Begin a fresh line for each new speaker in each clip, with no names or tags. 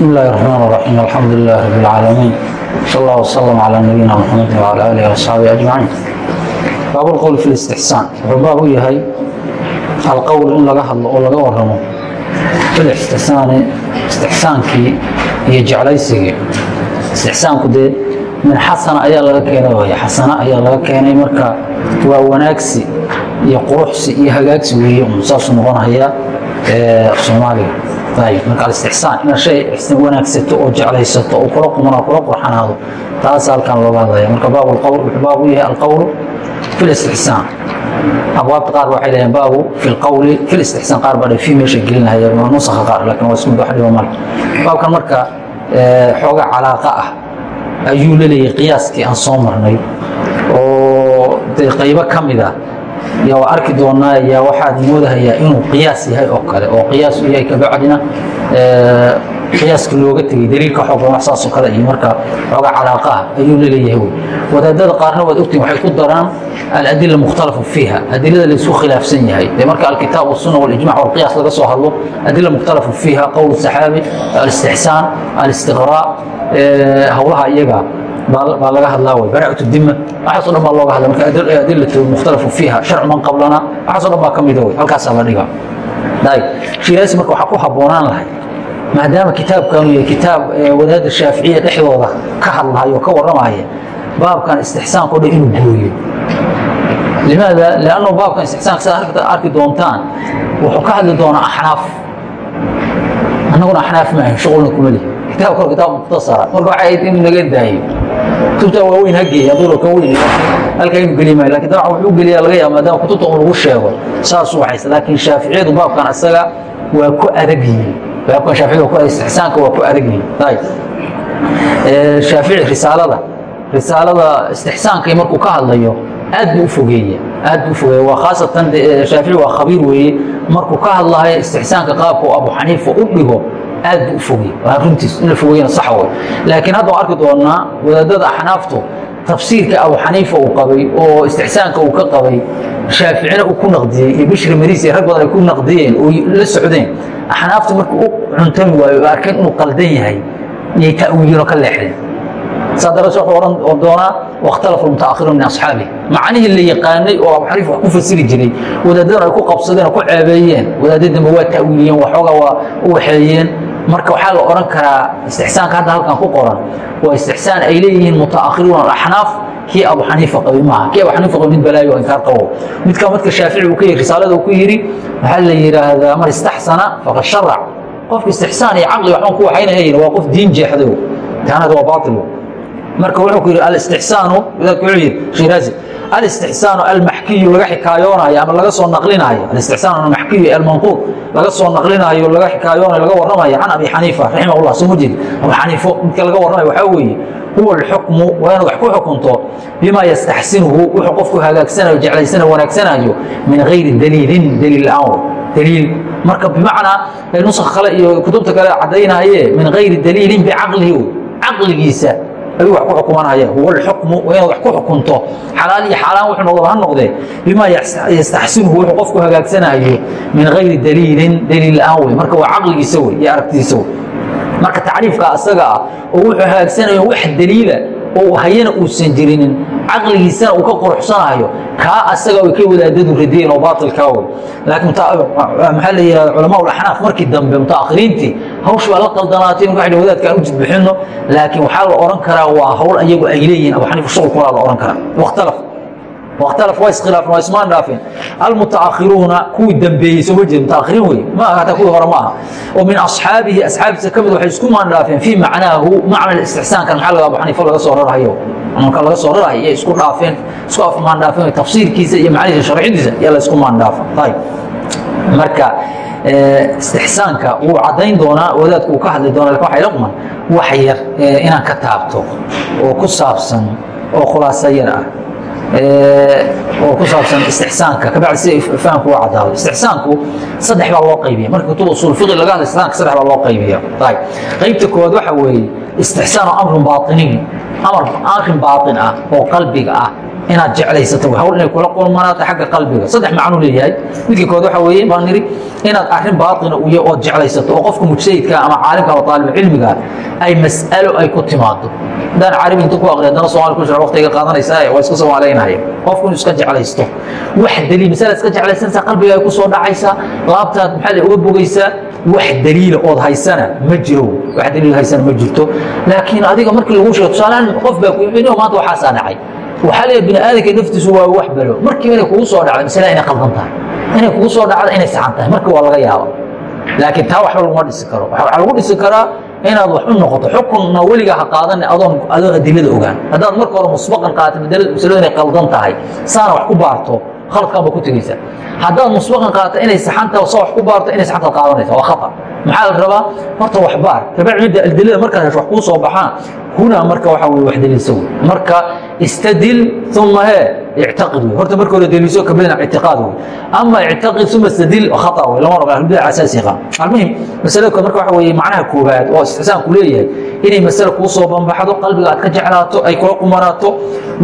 بسم الله الرحمن الرحيم الحمد لله رب العالمين صلى الله وسلم على نبينا محمد وعلى اله واصحابه اجمعين باب القول في الاستحسان وباب yahay القول in laga hadlo oo laga waramo في الاستحسان استحسaankii iyo jeclaysigii istixsaanku dee min xasana ayaa laga keenay waay xasana ayaa laga keenay marka waa wanaagsi iyo quruxsi iyo hagaagsi weeye un saasuu noqonayaa soomaaliga ayib marka alistixsaan inaad shay wanaagsato oo jeclaysato oo kula qumanaa kula ah ayuu la leeyahay qiyaaskii aan soo marnay oo qaybo ka mid a y waa arki doonaa yaa waxaad moodahayaa inuu qiyaas yahay oo kale oo qiyaasu yahay kabacdina qiyaaska looga tegey daliilka xoogan wax saasoo kale iyo marka xooga calaaqa ayuu la leeyahay wey wadaadada qaarna waad ogtiin waxay ku daraan aladila mukhtalafu fiiha adilada laysu khilaafsan yahay. Dee marka alkitaab wasunna walijmac walqiyaas laga soo hadlo adila mukhtalafu fiiha qowl saxaabi alistixsaan alistiqraa howlaha iyaga baa laga hadlaa wy bara'at dima waxaaso dhan baa looga hadla marka adilatu mukhtalafu fiiha sharcu man qablana waxaaso dhan baa ka mida wey halkaasaa la dhiga ayb shiraasi marka waxaa ku habboonaan lahay maadaama kitaabkanu yahay kitaab wadaadda shaaficiya dhexdooda ka hadlahayo oo ka warramaya baabkan istixsaanka o dhan inuu gooyo. Limaada lannu baabkan istixsaanka sidaad arki doontaan wuxuu ka hadli doonaa axnaaf. Annaguna axnaaf maahan shuqulna kuma leh kitaabka kitaab mukhtasara marka waxay ahayd inuu naga daayo kutubta waaweyn hageey hadduu ka weyn halka inuu geli maayo laakiin dabcan wuxuu geliyaa laga yaaba maadaama kutubta un lagu sheego. Saasuu haysta laakiin shaaficiyadu baabkan isaga waa ku adag yihiin. Baabkan shaaficiyadu waa ku istixsaanka waa ku adag yihiin. Ayib shaafici risaalada. Risaalada istixsaankay markuu ka hadlayo aad buu u fogeeya aad buu ufogeeya waa khaasatan shaafici waa khabiir weeye. Markuu ka hadlahayo istixsaanka qaabka abu xaniifa u dhigo aad buu u fogey waa runtiis in la fogeyana sax way laakiin hadda arki doonaa wadaadada axnaaftu tafsiirka abu xaniifa uu qabay oo istixsaanka uu ka qabay shaaficina uu ku naqdiyey iyo bishri mariis rag badan ay ku naqdiyeen oo la socdeen axnaaftu markuu u cuntami waayo arkeen inuu qaldan yahay iyay ta'wiilino ka leexdeen. Saa daraadeed wuxuu ohan doonaa wakhtalafa almutaakhiruun min asxaabihi. Macnihii la yaqaanay oo abu xaniif wax ku fasiri jiray wadaadadana ay ku qabsadeen oo ku ceebeeyeen wadaadadamba waa ta'wiiliyeen waxoogaa waa u waxeeyeen marka waxaa la odhan karaa istixsaanka hadda halkan ku qoran waa istixsaan ay leeyihiin mutaakhiruun alaxnaaf kii abu xaniifa qabi kii abu xaniifa qabi mid balaayo inkaar qabo midka madka shaafici uu ka yiri risaalada uu ku yidhi waxaa la yidhaahdaa man istaxsana faqad sharac qofka istixsaan iyo caqli waxbaan ku waxaynahayn waa qof diin jeexday taanada waa baatil. Marka wuxuu ku yidhi alistixsaanu wuxuu yidhi shiraazi alistixsaanu almaxkiyu laga xikaayoonayo ama laga soo naqlinaayo. Alistixsaan almaxkiyu almanquud laga soo naqlinaayo laga xikaayoonayo laga warramayo. Can abi xaniifa raximahullah soo ma jeedi abu xaniifo midka laga warramayo waxaa weeye huwa alxukmu waa wax ku xukunto bima yastaxsinuhu wuxuu qofku hagaagsanayo jeclaysanayo wanaagsanayo min gayri daliilin daliil la'aan daliil marka bimacnaa nusak kale iyo kutubta kale caddaynaye min gayri daliilin bicaqlihi caqligiisa ayuu wax ku xukumanaya huwa alxukmu waa inaad wax ku xukunto. Xalaal iyo xaaraan wuxuu noqdo ha noqdee bima yastaxsinuhu wuxuu qofku hagaagsanayo min gayri daliilin daliil la'aan wey marka waa caqligiisa wey iyo aragtidiisa wey marka tacriifka asaga ah oo wuxuu hagaagsanayo wax daliila oo hayana uusan jirinin caqligiisana uu ka quruxsanayo kaa asaga way ka wadaadadu radiyeen oo baatilkaa wey laakiin maxaa la yihahda culamaa markii dambe mutaakhiriintii hawsh baa la qaldanaatay in waxay wadaadka aan u laakiin waxaa la odhan karaa waa hawl ayagu ay leeyihiin abu xaniifa shuqulkoodaa la odhan karaa. Wakhtalaf واkhtala waa iskhilaafeen waa ismaan dhaafeen almutaakhiruuna kuwii dembeeyey sooma jeed mutaakhiriin wey ma aha hataa kuwii hore ma aha oo min asxaabihi asxaabtiisa ka mid waxay isku maan dhaafeen fii macnaahu macna istixsaankan maxaa laga abu xaniifa laga soo rarhayo camalka laga soo rarahay iyo isku dhaafeen isku afmaan dhaafeen tafsiirkiisa iyo macnihiisa sharcidiisa yaa la isku maan dhaafa ayib marka istixsaanka wuu caddayn doonaa wadaadku uu ka hadli doona laakiin waxa ila quman wax yar inaan ka taabto oo ku saabsan oo khulaaso yar ah oo ku saabsan istixsaanka. Kabacdi si fahamku u cadaado istixsaanku saddex baa loo qaybiya marka kutub usul fiqi laga hadla istixsaanka saddex baa loo qaybiya ayib qaybta koowaad waxa weeye istixsaanu amrun baatiniy amar arrin baatin ah oo qalbiga ah inaad jeclaysato hawl inay kula qulmanaato xagga qalbiga. Saddex macnuu leeyahay. Midkii kood waxa weeye baan niri inaad arrin baatina uya ood jeclaysato oo qofka mujtahidka ama caalimka ama taalibucilmiga ay mas'alo ay ku timaado haddaan carabi inta ku aqri haddana soomali ku shara waqtiga qaadanaysaa waa iska soomaaleynahay qofku inuu iska jeclaysto. Wax daliil masala iska jeclaysanaysaa qalbiga ay ku soo dhacaysaa laabtaad maxaa uga bogaysaa wax daliila ood haysana ma jiro. Wax daliil haysana ma jirto. Laakiin adiga markii lagu sheego tusaalehaan qof baa ku yimid maanta waxaasaa dhacay waxaa leeyahay bini aadamka naftiisu waa wax balo. Markiiba inay kugu soo dhacdo masala inay qaldan tahay. Inay kugu soo dhacdo inay saxan tahay. Marka waa laga yaaba laakiin taa waxba laguma dhisi karo. Waxaa lagu dhisi karaa inaad wax u noqoto. Xukunna weligaa ha qaadan adoon adoon adilada ogaan. Haddaad marka hore musbaqan qaata masaladu inay qaldan tahay saana wax ku baarto khaladkaan ba ku tegeysa. Haddaad musbaqan qaata inay saxan tahay saa wax ku baarto inay saxantaad qaadanaysa. Waa khata. Maxaa la rabaa? Horta wax baar. Kabacdi midda adilada markaad hesho wax kuu soo baxaan hunaa marka waxaa weye wax daliilsa wey marka istadil uma he ictaqid wey horta marka hore daliilso kabadina ictiqaad wey ama ictaqid uma istadil khata wey lama rabo ahlubidac asaasiqa almuhim masalada marka waxa weye macnaha koobaad oo istixsaanku leeyahay inay masale kuu soo bambaxdo qalbiga aad ka jeclaato ay kula qumanaato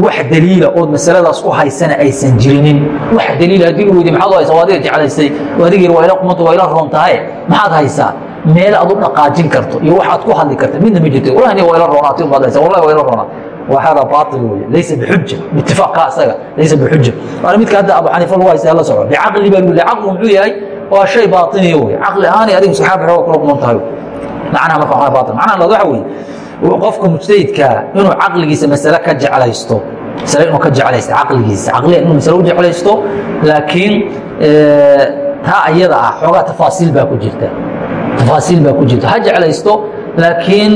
wax daliila ood masaladaas u haysana aysan jirinin wax daliila haddii lu weydiy maxaad haysa waa adiga jeclaystay adigir waa ila qumanta waa ila roon tahay maxaad haysaa meel aad u dhaqaajin karto iyo wax ku hadli karta midna ma jirto. Walahi wayla roonaati umaadaysa wallahi wayla roonaa. Wa baatil weeye laysa bixuja itifaaqka asaga laysa bixuja waana midka hadda abu xaniifa lagu haysaa la soco bicaqli baa lule caqli muxuu yahay? Waa shay baatiniya weye caqli ahaanay adigu saxaabi xooga kula kuman tahay. Macnaha marka waxaa baatil. Macnaha laad waxa weeye qofka mujtahidkaa inuu caqligiisa masale ka jeclaysto masale inuu ka jeclaysto caqligiisa. Caqliga inuu masale u jeclaysto laakiin taa iyada ah xoogaa tafaasiil baa ku jirta tafaasiil baa ku jirta. Ha jeclaysto laakiin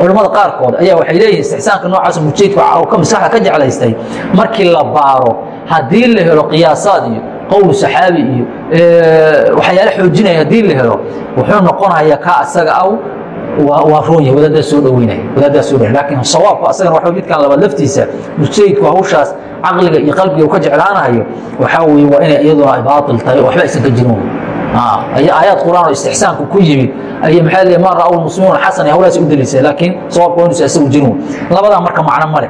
culamada qaarkood ayaa waxay leeyihiin istixsaanka noocaas mujtahidka ka maskaxda ka jeclaystay. Markii la baaro haddii la helo qiyaasaad iyo qowl saxaabi iyo waxyaale xoojinaya haddii la helo wuxuu noqonayaa ka asaga aw waa roon yahay soo dhoweynaya wadaaddaa soo dhoweynaya. Laakiin sawaabka asagana waxa midkan labaad laftiisa mujtahidku hawshaas caqliga iyo qalbiga uu ka jeclaanayo waxaa weeye waa inay iyaduna ay baatil tahay waxba aysan ka jirin aayaad quraan oo istixsaanku ku yimid. Ay maxaa leeyahay ma ra'aw muslimuuna xasan hawlaas u dalisay laakiin sawaabka waa inuusa isagu jirin labadaa marka macno male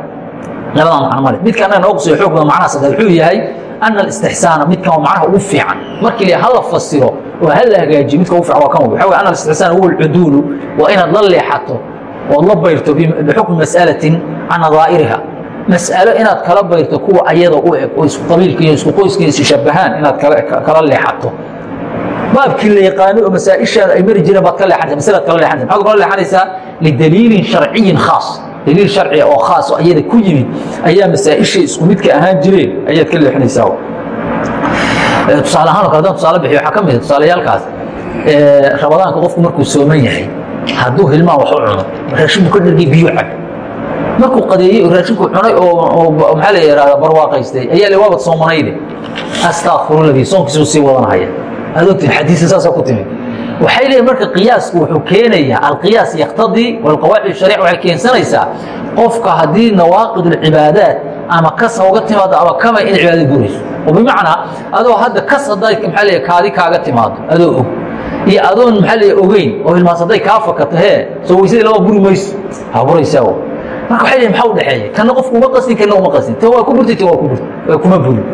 labadaa macno male midka annaga noogu soo xoog macnaha saddeed wuxuu yahay ana alistixsaana midkan waa macnaha ugu fiican. Markii la hala fasiro oo ha la hagaajiyo midka ugu fiican waa kan wey waxa wey ana alistixsaana huwa alcuduulu waa inaad la leexato ood la bayrto bixukmi mas'alatin can nadaa'iriha mas'alo inaad kala bayrto kuwa ayada u eg oo isku qabiilka iyo isku qoyska iyo isishabahaan inaad kala leexato baabkii la yaqaano oo masaaishaada ay mari jireen baad ka leexanaysa masalad kala leexanaysa maxaad kala leexanaysaa lidaliilin sharciyin khaas. Daliil sharci oo khaas oo ayada ku yimid ayaa masaa'ishay isku midka ahaan jireen ayaad ka leexinaysaa tusaale ahaan oo kale haddaan tusaale bixiyo waxaa ka mid a tusaalayaalkaas ramadaanka qofku markuu sooman yahay hadduu hilmaan wax u cuno raashinku ka dhargay biyo cab markuu qadeeyey oo raashinku cunay oo maxaa la yidhahdaa barwaaqaystay ayaa le waabad soomanayde. Astakfiruladii soonkiisuu sii wadanahaya waxay leeyihiin marka qiyaasku wuxuu keenayaa alqiyaas yaktadii walqawaacid sharic waxay keensanaysaa qofka haddii nawaaqid alcibaadaat ama kas uga timaado ama kamay in cibaadada gurayso oo bimacnaa adoo hadda kas hadday maxaa leeyahay kaadi kaaga timaado adoo og. Iyo adoon maxaa leeyahay ogeyn oo hilmaas hadday kaa fakato hee soo weysadii laba buri mayso ha buraysaa marka waxay leeyihiin maxaa u dhexeeya? Kana qofku uma qasdin kana uma qasdin. Tan waa ku burtay tan waa ku burtay waa kuma burin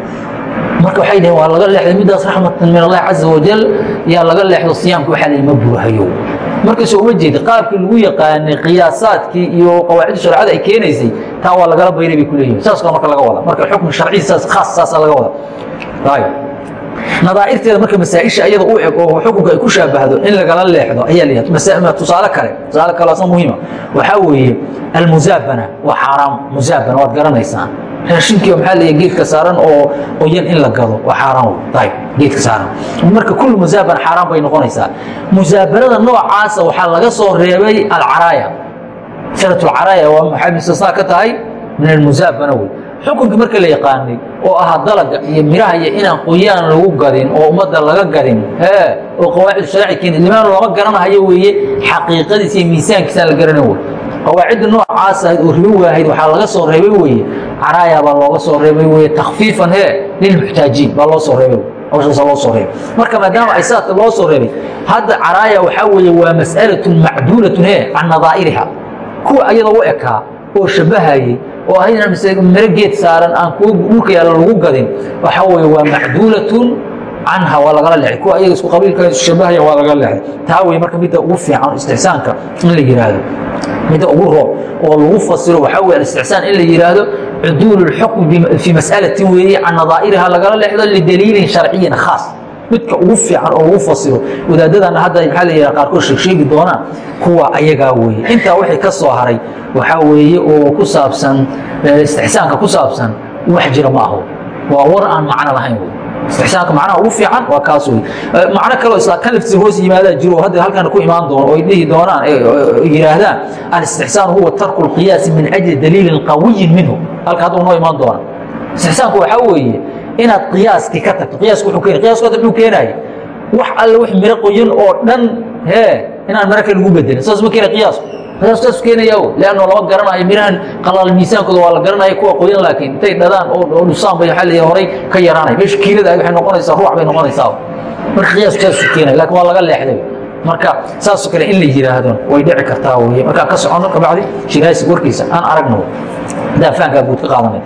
marka waxay dhaheen waa laga leexday middaas raxmatan min allahi caza wajal yaa laga leexdo siyaamka waxaa la ma burahayo markaasoo uma jeeda qaabkii lagu yaqaanay qiyaasaadkii iyo qawaacidda sharcada ay keenaysay taa waa lagala bayray bay ku leeyihiin marka laga wada. Marka xukm sharci saas khaas saasa laga wada. Nadaa'irteeda marka masaa-isha iyada u eg oo xukunka ay ku shaabahdo in lagala leexdo ayaa la tusaale kale tusaale kale muhiima. Waxaa weeye almuzaabana waa xaaraam. Muzaabana waad garanaysaan raashinkii maxaa leeyahay geedka saaran oo qoyan in la gado waa xaaraan geedka saaran. Marka kullu muzaabana xaaraan bay noqonaysaa. Muzaabanada noocaasa waxaa laga soo reebay alcaraaya. Sanatu alcaraaya waa maxay? Mustasnaa ka tahay? Min almuzaabana wey xukunkii marka la yaqaanay oo ahaa dalaga iyo miraha iyo inaan qoyaan lagu gadin oo ummadda laga gadin oo qawaacid sharci keeni limaan lama garanahayo weeye xaqiiqadiisa iyo miisaankiisaan la garanay wey qawaacidda noocaas ahayd oo ribo waahayd waxaa laga soo reebay weeye. Caraaya baa looga soo reebay weye takfiifan hee lilmuxtaajiin baa loo soo reebay hawshaasa loo soo reebay. Marka maadaama ay saata loo soo reebay hadda caraaya waxaa weeye waa mas'alatun macduulatun hee can nadaa'iriha. Kuwa ayada u ekaa oo shabbahayey oo ahayd inaan miro geed saaran aan kuwa dhulka yaalla lagu gadin waxaa weeye waa macduulatun canha waa lagala leexay. Kuwa ayaga isku qabiilka isu shabahaya waa lagala leexay. Taa wey marka midda ugu fiican istixsaanka in la yidhaahdo midda ugu roob oo lagu fasiro waxaa wey alistixsaan in la yidhaahdo cuduulu اlxukmi fii mas'alatin weeye can nadaa'iriha lagala leexdo lidaliilin sharciyin khaas. Midka ugu fiican oo lagu fasiro wadaadadana hadda maxaa la yidhaha qaarkood sheegsheegi doonaan kuwa ayagaa weeye. Intaa wixii ka soo haray waxaa weeye oo ku saabsan istixsaanka ku saabsan wax jira ma aho. Waa war aan macno lahayn wey istixsaanka macnaha ugu fiican waa kaas wey macno kaleo isla kan laftiisa hoos yimaadaa jiro hadda halkan ku imaan doono oo ay dhihi doonaan yidhaahdaan alistixsaan huwa tarku lqiyaasi min ajli daliilin qawiyin minhu. Halka hadda noo imaan doona istixsaanku waxaa weeye inaad qiyaaskii ka tagto. Qiyaaska wuxuu keenay. Qiyasku hadda muxuu keenaya wax alle wax miro qoyan oo dhan hee inaan maro kale lagu bedelin saas ma keena qiyaasku qiyaaskaas keenaya leanno lama garanayo mirahan qalaal miisaankooda waa la garanaya kuwa qoyan laakiin intay dhadaan oo dhusaan bay waxaa leeyahay horay ka yaraanaya meesha kiilada waxay noqonaysaa ruux bay noqonaysaa. Marka qiyaasku saasuu keenaya laakiin waa laga leexday. Marka saasoo kale in la yidhaahdo way dhici kartaa weye. Markaan ka soconno kabacdi shiraasi warkiisa aan aragno. Daafaankaa guud ka qaadanay.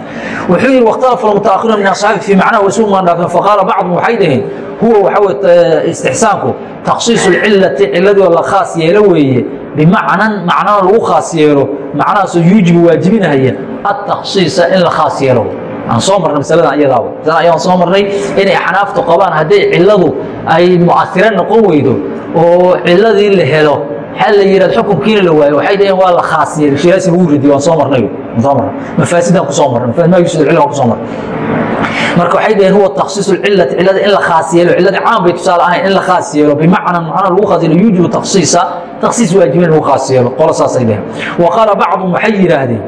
Wuxuu yidhi wakhtalafa almutaakhiruuna min asxaabi fii macnaha wasuuq maan dhaafeen faqaala bacdum waxay dhaheen huwa waxaa weye istixsaanku takhsiisu lcilati ciladoo la khaas yeelo weeye bimacnan macnana lagu khaas yeelo macnahaasoo yuujibu waajibinahaya atakhsiisa in la khaas yeelo. Aan soo marnay masaladan iyadaa masalan ayaan soo marnay inay xanaaftu qabaan hadday cilladu ay mu'asiro noqon weydo oo ciladii la helo. Maxaa la yidhahd xukunkiina la waayo waxay dhaheen waa la khaas yeelay shiraasi lagu ridi waan soo marnay. Soo marnay. Mafaasidaan ku soo marnay. Mafasid maa yusud cillan ku marnay marka waxay dhaheen huwa takhsiisu lcilati cilada in la khaas yeelo cilladii caan bay tusaale ahayn in la khaas yeelo. Bimacnan macna lagu khaas yeelo yuujibu takhsiisa takhsiis waajibin lagu khaas yeelo. Qolo saasay dhaheen. Wa qaala bacdum waxay yidhaahdeen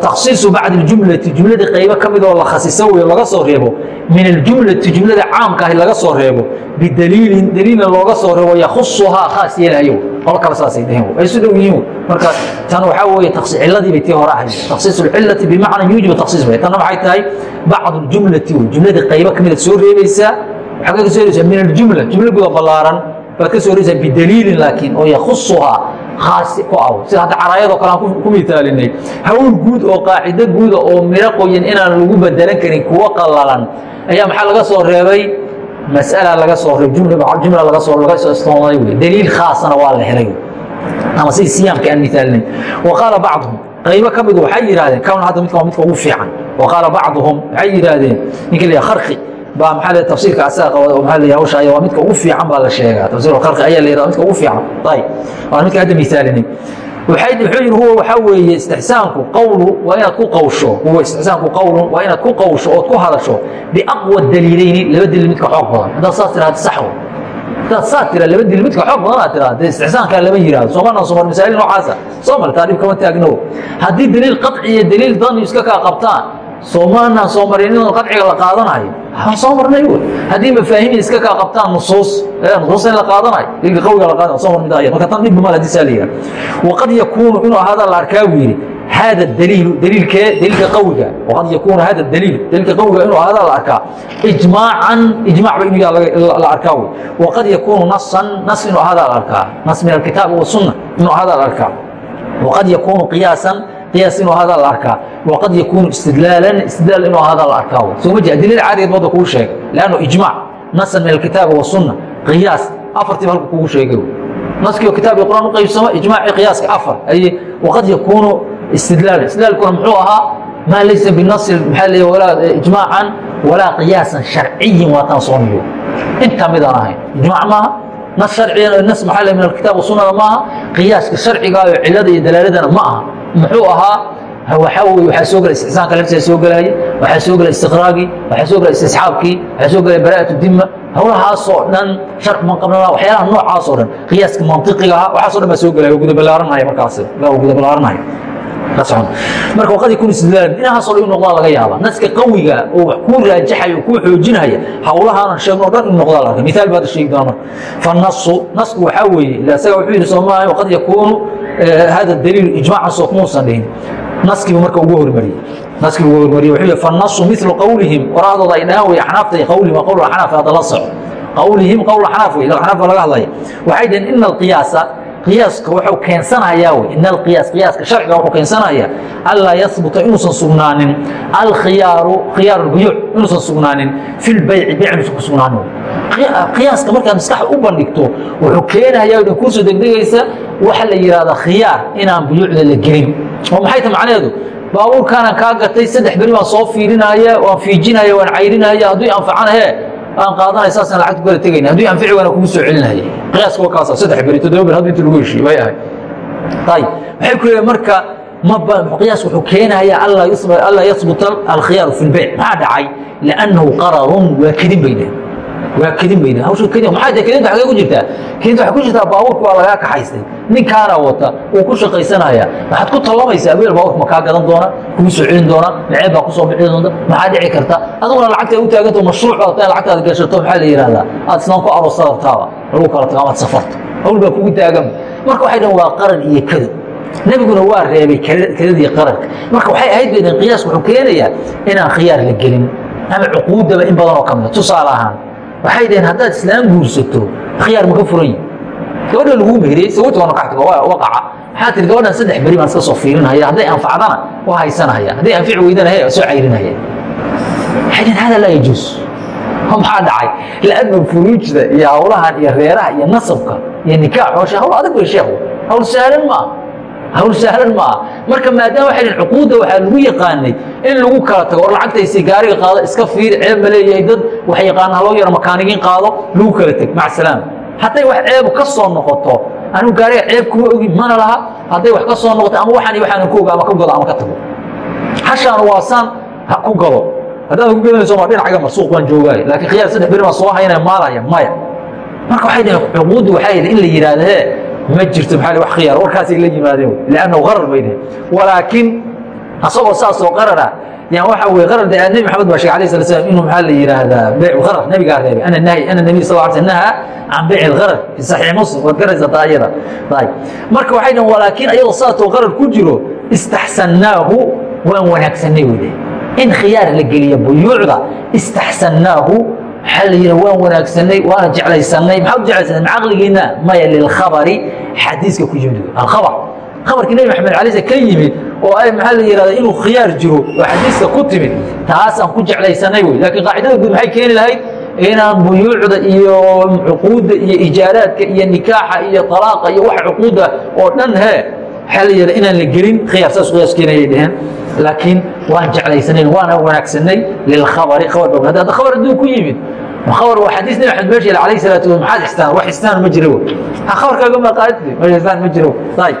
takhsiisu bacdi اjumlati jumladii qaybo ka mid oo la khasiso wey laga soo reebo min aljumlati jumlada caamka ahi laga soo reebo bidaliilin daliilna looga soo reebo yakhusuhaa khaas yeelayo qolo kale saasay dhaheen ay isu dhow yihiin marka tan waxaa weeye ciladii bay tii hore ahayd takhsiisu اlcilati bimacna yuujibu takhsiis bay tanna waxay tahay bacdu اljumlati wey jumladii qaybo ka mida soo reebaysaa waxaa ka soo reebaysaa min aljumla jumla guda ballaaran baad ka soo reebaysaa bidaliilin laakiin oo yakhusuhaa khaasi ku aw. Sida hadda caraayadoo kale aan ku mitaalinay hawl guud oo qaacido guuda oo miro qoyan inaan lagu bedelan karin kuwo qallalan. Ayaa maxaa laga soo reebay? Mas'ala laga soo reeb jumla laga soo istoomay wey. Daliil khaasana waa la helay. Ama sidii siyaamka aan mitaalinay wa qaala bacduhum. Qaybo ka midu waxay yidhahdeen kawn hadda midka waa midka ugu fiican. Wa qaala bacduhum waxay yidhaahdeen ninka la kharqi baa le tafsiirka asaga qaba maxaa le hawsha ayaa waa midka ugu fiican baa la sheegaa. Tafsiirul khalqi ayaa la yidhahda midka ugu fiican. Ayib waa midka hadda waxay wuxuu yidhi huwa waxaa weeye istixsaanku qawlu waa inaad ku qawsho. Huwa istixsaanku qawlun waa inaad ku qawsho ood ku hadasho biaqwa daliilayni laba daliil midka xoog badan. Haddaad saas tiraahda sax wey haddaad saa tira laba daliil midka xoog badan aad tiraahda dee istixsaankaa lama yidhahdo soomana soomar masaa'il noocaasa soo mar taariif kama taagno haddii daliil qaci iyo daliil dani iska kaa qabtaan soomaanaan soo marin in qadciga la qaadanayo. Waan soo marnay wy haddii mafaahimi iska kaa qabtaan nusuus nusuus in la qaadanayo dilka qawiga la qaadanayo soo marnay daaya marka tan dhibba mal haddii saa la yidhaha waqad yakuunu inuu ahaada la arkaa buu yidhi hada daliilu daliilkee daliilka qawiga waqad yakuunu hada daliil daliilka qawiga inuu ahaada la arkaa. Ijmaacan ijmac ba inuu yaa la arkaa wey waqad yakuunu nasan nas inuu ahaada la arkaa. Nas min alkitaabi wasunna inuu ahaada la arkaa. Waqad yakuunu qiyaasan yaas inuu ahaada arkaa. Waqad yakuunu istidlaalan istidlaal inuu ahaada la arkaa. Sooma jee adilada caadigeed wadda kugu sheega lannu ijmac nasan min alkitaabi wasunna qiyaas afartiiba halka kugu sheegay. Naskii kitaab iyo quraan u qaybsama qiyaaska afar. Ay waqad yakuunu istidlaalan. Istidlaalkuna muxuu ahaa maa laysa binasin maxaa leey walaa e, ijmaacan walaa qiyaasan sharciyin waataan soo intaa midaan ahayn. Ijmaac maaha nas sharciyan nas maxaa le min alkitaab wasunnada maaha. Qiyaaska sharcigaayoo cilada iyo dalaaladana ma aha muxuu ahaa? Waxaa wey waxaa soo gala istixsaanka laftiisa soo gelaya waxaa soo gala istiqraagii waxaa soo gala istisxaabkii waxaa soo gala bara'atu dima howlahaasoo dhan shark manqabnada waxyaalaha noocaasoo dhan qiyaaska mantiqiga ahaa waxaasoo dhan baa soo gelaya oo guda ballaaranaya markaas guda ballaaranaya marka waqad yakun istidlaalan inahaasoo dhan in noqdaa laga yaaba. Naska qawiga oo wax kuu raajaxaya oo kuu xoojinaya hawlahaanan sheegno dhan in noqdaa la arkay. Miaal baad sheegi doona marka. Fanasu nasku waxaa weeye ila isaga wuxuu yidhi soomaalia waqad yakuunu hada daliil ijmaacan soo kumuusan dhihin naskiibu marka ugu hormariyey naskiibu ugu hormariyey wuxuu yidhi fanasu milu qawlihim. Qoraadooda ay dhahaan weye axnaafta qawlihim waa qowl axnaaf hadda la soco qawlihim qowl axnaaf wey axnaaf baa laga hadlaya. Waxay dhaheen ina alqiyaasa qiyaaska wuxuu keensanayaa wey in alqiyaas qiyaaska sharciga wuxuu keensanaya allaa yahbuta inuusan sugnaanin. Alkhiyaaru khiyaar albuyuuc inuusan sugnaanin. Fi lbayci bayc inuusan ku sugnaanin. Qiyaaska markaad maskaxda u bandhigto wuxuu keenayaa dhan kuusoo degdegaysa waxa la yidhahdaa khiyaar inaan buyuucda la gelin. Oo maxay ta macnaheedu? Baabuurkaanaan kaa gatay saddex beri baan soo fiirinaya waan fiijinaya waan cayrinaya hadduu anfacana hee aan qaadanay saasaan lacagta kala tegayna hadduu anfici waana kugu soo celinaya qiyaaska waa kaasa saddex beri toddoba beri hadda inta lagu heshiiye bay ahayd ayib waxay ku leeyahay marka qiyaas wuxuu keenayaa allaa yasbuta alkhiyaaru fi lbayc maxaa dhacay? Liannahu qararun waa kedin bay dheh waa kedin bayda hawsha kedin maxay tahay kedinta xagee ku jirtaa. Kedinta waxay ku jirtaa baabuurka waa lagaa kaxaystay. Ninkaana wata wuu ku shaqaysanaya waxaad ku tallamaysaa abeel baabuurka ma kaa gadan doona kugu soo celin doona maceeb baa ku soo bixi doonta maxaa dhici karta? Adiguna lacagta u taaganto mashruuc baad tahay lacagtaada gashato maxaa la yidhahdaa aad islaan ku aroosta rabtaaba lagu kala tago amaad safarto. Hawl baa kugu taagan. Marka waxay dhahan waa qaran iyo kado nebiguna waa reebay kadadii qaranka marka waxay ahayd bay dhaheen qiyaas wuxuu keenayaa inaan khiyaar la gelin ama cuquudaba in badan oo ka mida. Tusaale ahaan waxay dhaheen haddaad islaam guursato khiyaar maka furan yi gabadha laguu meheriyey sawirta waa waqaca. Maxaa tiri gabadhan saddex beri baan iska soo fiirinaya hadday anfacdana waa haysanaya hadday anfici weydana he soo cayrinaya waxay hada laa yajuus. Maxaa dhacay? Laanna furuujda iyo hawlahan iyo reeraha iyo nasabka iyo nikaax hooshe hawl adag wey sheekhu. Hawl sahlan maaha hawl sahlan maaha marka maadaama waxay dhaheen cuquudda waxaa lagu yaqaanay in lagu kala tago or lacagtaysi gaariga qaado iska fiiri ceeb ma leeyahay dad wax yaqaana haloo yaro makaanigiin qaado lagu kala teg maca salaam. Hadday wax ceebu ka soo noqoto anigu gaariga ceeb kuma ogin mana laha. Hadday wax ka soo noqoto ama waxaan waxaan ku oga ama ka godo ama ka tago. Hashaan waasaan ku gado haddaad ku gadanayso ma dhinacaga marsuuq baan joogaayo laakiin khiyaar saddex beri baan soo haynaya maalaya maya. Marka waxay dhaheen cuquuddu yidhi in la yidhaahdo hee ma jirto maxaa wax khiyaar warkaasay la yimaadeen. Liannahu qarar bay dhaheen. Walaakiin asagoo saasoo qarara yani waxa weye qarar de nebi maxamed baa sheegay alayh sala slam inuu maxaa la yidhaahdaa beycu qarar nebigaa reebay. Ana nahy ana nabiy sal sl naha can beyci alqarar fi saxiix muslim waad garaysataa ayada ayib. Marka waxay dhahen walaakiin ayadoo saasoo qarar ku jiro istaxsannaahu waan wanaagsanay weyde in khiyaar la geliyo buyuucda istaxsannaahu waxaa la yidhi waan wanaagsanay waana jeclaysanay maxaad jeclaysanay ma caqligiina maya lilkhabari. Xadiiska ku yimid alkhabar. Khabarkii nebi maxamed alay sl ka yimid oo ay maxaa la yidhahda inuu khiyaar jiro oo xadiiska ku timid. Taasaan ku jeclaysanay wey. Laakiin qaacidada guud maxay keeni lahayd? Inaan buyuucda iyo cuquudda iyo ijaaraadka iyo nikaaxa iyo talaaqa iyo waxa cuquudda oo dhan hee waxaa la yidhahda inaan la gelin? Khiyaar saas qiyaas keenayay dheheen laakiin waan jeclaysanayn waana wanaagsanay lilkhabari khabar ba hadda khabar hadduu ku yimid khabar waa xadiis nabi maxamed meesha alayhi salaatu wa maxaad istaan wax istaan ma jiro khabarkaaga ma qaadid meesha istaan ma jiro ayib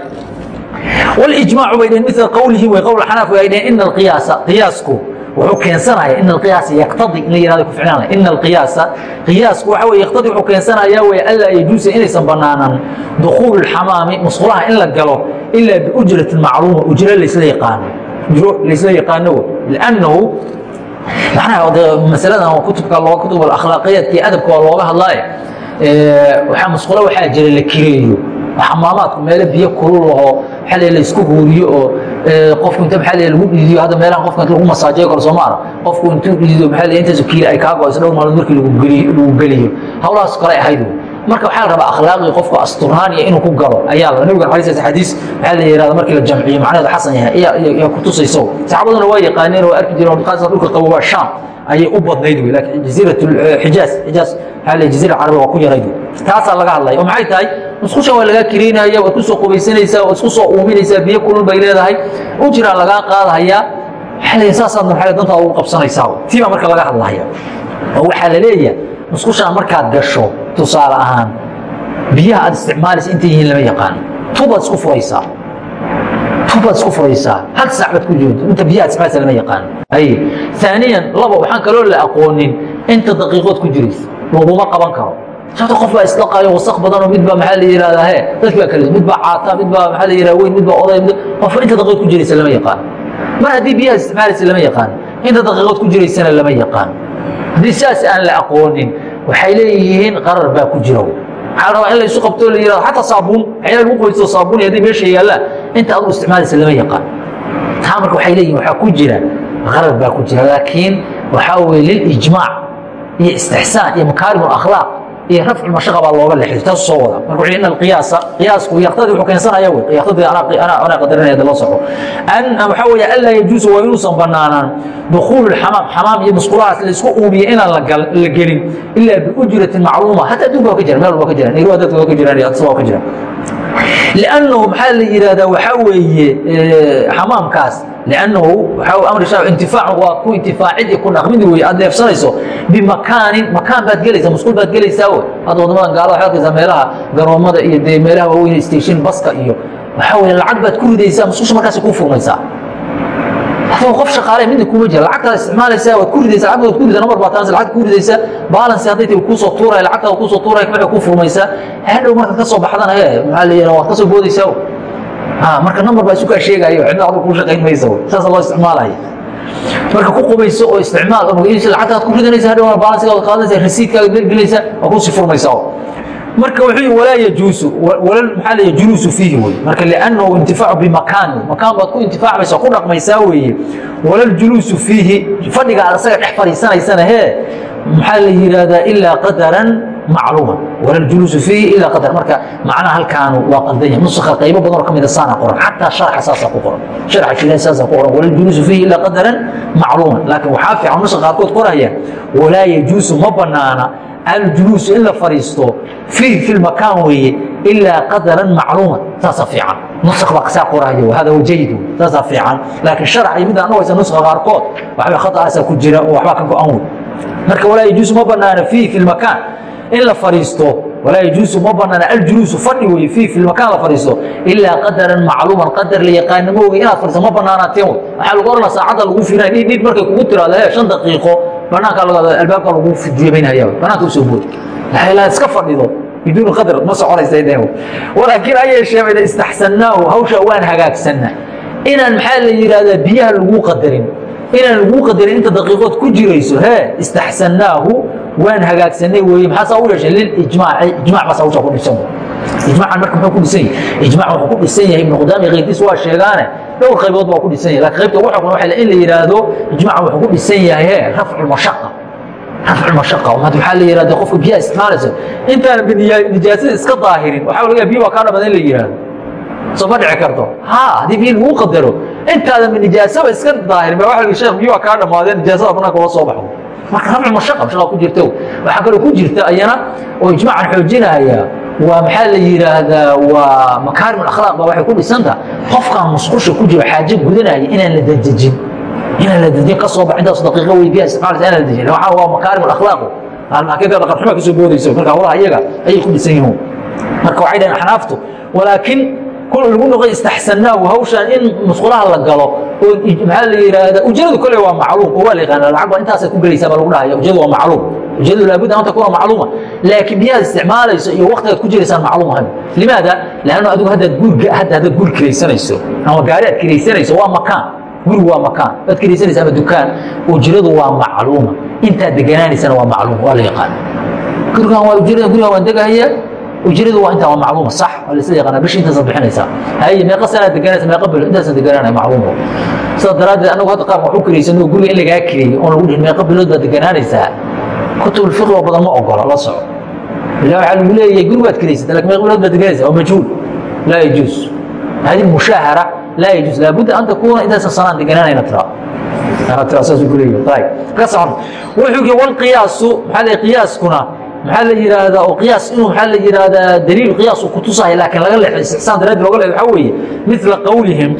واجmاع bay dhheen mil qwlihi w qwl xanaaf ay dhheen ina اqiyaasa qiyaasku wuxuu keensanaya in اqiyaasa yaqtadi in la yihahdo ku ficnaanaya ina اqiyaasa qiyaasku waxa wey yaqtadi wuxuu keensanaya wey anlaa yajuusa inaysan banaanan dukuul اxamaami musqulaha in la galo ilaa biujrati macluuma ujro laysla yaqaano ujro laysla yaqaano lannahu macnaha de masaladan kutubka kutub akhlaaqiyaadka adabka waa looga hadlaaye waxaa musqulo waxaa jira la kireeyo. Xamaamaadku meelo biyo kulul ahoo maxaa la isku huuriyo oo qofku inta maxaa la lagu dhiidiyo hadda meelahan qofka lagu masaajeeyo kale Soomaaliya qofku intuu dhiidiyo maxaa la intaas kiila ay kaago isla dhowr maalmood markii lagu geliyo hawlahaas kale ahayd marka waxaa la rabaa akhlaaqii qofku asturaan iyo inuu ku galo ayaa la nabiga xadiis xadiis maxaa la yiraahdaa markii la jamciyo macnaheedu xasan yahay iyo ku tusayso. Saxaabaduna waa yaqaaneen oo arki jireen qaasatan dhulka qabo waa shaam. Ayay u badnayd wey laakiin jasiiratul xijaaz xijaaz maxaa la jasiira carabiga waa ku yarayd taasaa laga hadlaya oo maxay tahay? Musqusha waa lagaa kiraynaya waad ku soo qubaysanaysaa waad isku soo uuminaysaa biyo kulul bay leedahay. Ujraa lagaa qaadahayaa waxaa leeyahay saasaadna maxaa dantaada ugu qabsanaysaa. Tii baa marka laga hadlaya. Oo waxaa la leeyahay musqushaan markaad gasho tusaale ahaan biyaha aad isticmaalaysa intay yihiin lama yaqaano. Tubaad isku furaysaa. Tubaad isku furaysaa. Hal saac baad ku joogto inta biyaha aad isticmaalaysa lama yaqaano. Ay ثaaniyan laba waxaan kaloo la aqoonin inta daqiiqood ku jiraysa laguma qaban karo. Sababta qof baa isdhaqaayo wasaq badanoo mid baa maxaa la yihahdaa he dadki baa kale mid baa caata mid baa maxaa la yihahda weyn mid baa oday qof inta daqiiqood ku jiraysa lama yaqaano. Mar haddii biyaha isticmaalaysa lama yaqaano. Inta daqiiqood ku jiraysana lama yaqaano haddii saas aan la aqoonin waxay leeyihiin qarar baa ku jira. Waxaa rabaa in la isu qabto la yihahdo xataa saabuun. Waxyaala lagu qoysto saabuun hadday meesha yaallaan inta adigu isticmaalaysa lama yaqaan. Taa marka waxay leeyihiin waxaa ku jira qarar baa ku jira. Laakiin waxaa weye lilijmaac iyo istixsaan iyo makaarim alakhlaaq iyo rafcu mashaqa baa looga lexiy taas soo wada. Marka ina alqiyaasa qiyaasku yaqtadii wuxuu keensanaya wey yaqtadii anaa qadarinaya de loo soco an waxaa weeye allaa yajuusu waa inuusan banaanaan dukhuulu lxamaam xamaam iyo musqulahaas la isku uumiye inaan la gelin ilaa biujratin macluuma. Hatta adduunka waa ka jira meel walba ka jira nairobi dadka waa ka jiraan iyo atisba ka jira. Liannahu maxaa la yidhahdaa waxaa weeye xamaamkaas لأnnahu amr intifaac waa ku intifaacid iyo ku dhaqmidi wey aad neefsanayso bimakaanin makaan baad gelaysaa musqul baad gelaysaa wey hadda wadamadan gaalada waxaad arkaysaa meelaha garoomada iyo dee meelaha waaweyn station baska iyo waxaa weye lacag baad ku ridaysaa musqusha markaasay kuu furmaysaa adoo qof shaqaale midna kuma jira lacagtaad isticmaalaysaa waad ku ridaysa lacagta waad ku ridaysa namar baa taanaysa lacagta ku ridaysa balance hadday tahay kuusoo tuuraya lacagtaada kuusoo tuuraya waxay ku furmaysaa hadhow markaad ka soo baxdana he maxaa yidhaha waad ka soo boodaysaa marka nambar baa isu kaa sheegayo cidna kuu shaqayn maysa saasa loo isticmaalaya marka ku qubayso oo isticmaal lacagtaad ku ridanaysa hadhow balansigaad qaadanaysa rasiidkaaga gelaysa waa kuusii furmaysaa marka wuxuu walaa yajuusu maxaa la juluusu fiihi wey. Marka liannahu intifaacu bimakaan. Makaan baad ku intifaacmaysa ku dhaqmaysaa weeye walaljuluusu fiihi fadhiga aad dhex fadhiisanaysana hee maxaa la yidhaahdaa ilaa qadaran macluuma walaljuluusu fiihi ilaa qadar marka macnaha halkaanu waa qaldan yahay nusakha qaybo badan oo ka mida saana qoran xataa sharxa saasaa ku qoran sharxa jiran saasaa ku qoran walaljuluusu fiihi ilaa qadaran macluuma laakiin waxaa fiican nusakha qaarkood qoraya walaa yajuusu ma banaana aljuluusu in la fadhiisto fiih fi makaan weeye ilaa qadaran macluuma saasa fiican nusakh baa saa qoraayo hada wajayid saasaa fiican laakiin sharax iyo aan dhawaysa nusakha qaarkood waxba khata'aasaa ku jira waxbaa ka go-an wey marka walaa yajuusu ma banaana fiih fi makaan in la fadhiisto walaa yajuusu ma banaana aljuluusu fadhi weye fiih fi makaan la fadhiisto ilaa qadaran macluuman qadar la yaqaana ma oge inaad fadhiisto ma banaanaateen wey waxaa lagu oranaa saacadda lagu fiirinaya nid nid markay kugu tiraado he shan daqiiqo banaanka albaabka lagu fidiyabaynaya banaanka u soo bood. La iska fadhido biduuni qadr ma soconaysa dheh walaakiin ayeeshee ida istaxsannaahu hawsha waan hagaagsanna inaan maxaa la yidhahdaa biyaha lagu qadarin. Inaan lagu qadarin inta daqiiqood ku jirayso hee istaxsannaahu waan hagaagsanay weeye maxaa saa u yeeshay lilijmaaci ijmac baa saa hawsha ku dhisan ijmaacan marka muxuu ku dhisan yahay ijmac wuxuu ku dhisan yahay ibnu qudaami keyrkiis waa sheegaane dhowr qaybood baa ku dhisan yahay laakiin qaybta ugu xukun waxa in la yidhaahdo ijmaca wuxuu ku dhisan yahay he rafcu mashaqa rafcu mashaqa waxaa la yidhahda qofka biyaha isticmaalayso intaana nijaasada iska daahirin waxaa laga biyo waa kaa dhamada in la yidhaahdo soo ma dhici karto? Ha haddii biyo lagu qadaro intaadan nijaasaba iska daahirin ba waa la sheekh biyo waa kaa dhamaadeen nijaasada banaanka uga soo baxdo marka rafcu mashaqa mashaqa ku jirta waxaa kaloo ku jirta ayana oo ijmaacan xoojinaya. Waa maxaa la yidhaahdaa waa makaarim akhlaaq ba waxay ku dhisanta qofkaan musqusha ku jiro xaajo gudanaya inaan la dadejin inaan la dadejin ka soo bax intaas daqiiqo wey biyaha isticmaalaysa inaan la dadejin waxaa waa makaarim akhlaaq. Hakada dhaqanxuma ka soo boodayso. Marka hawlaha iyaga ayay ku dhisan yihiin. Marka waxay dhahen axnaaftu walaakiin kul lagu noqay istaxsannaahu hawshaan in musqulaha la galo oo maxaa la yidhaahdaa ujeedadu kole waa macluum oo waa la yaqaana lacag baa intaasaad ku gelaysaa baa lagu dhahaya ujeedadu waa macluum. Ujeedadu laabudda an takuna macluuma laakiin biyahaad isticmaalayso iyo waktigaad ku jiraysaan macluum ahayn limaada lanno adigu haddaad guur hadda haddaad guur kiraysanayso ama gaari aad kiraysanayso waa makaan. Gurigu waa makaan. Waad kiraysanaysa ama dukaan ujradu waa macluuma. Intaad deganaanaysana waa macluum waa la yaqaana gurigan waa ujrada gurigan waan degahaya ujradu waa intaa waa macluuma sax waa la isla yaqaana bishi intaasaad bixinaysaa haye meeqa sanaad deganaysa meeqa bilo intaasan deganaanaya macluum sidaa daraaddeed anagu hadda qaar waxu kiraysano guriga in lagaa kireeyo oon lagu dhihin meeqa bilood baad deganaanaysaa kutub fiqh oo badan ma ogola la soco. Ila waxaa lagu leeyahay guri baad kiraysata laakiin meeqa bilood baad deganaysa waa majhuul laa yajuus hadi mushaahara laa yajuus laabudda an takuuna intaasan sanaan deganaanayna tira. Ana tira saasuu ku leeyahay. Ayib ka socon. Wuxuu yidhi walqiyaasu maxaa la yidhaahdaa oo qiyaas? Inuu maxaa la yidhaahdaa daliil qiyaas uu ku tusahay laakiin laga leexday istixsaan daraaddi looga leexday waxaa weeye midla qowlihim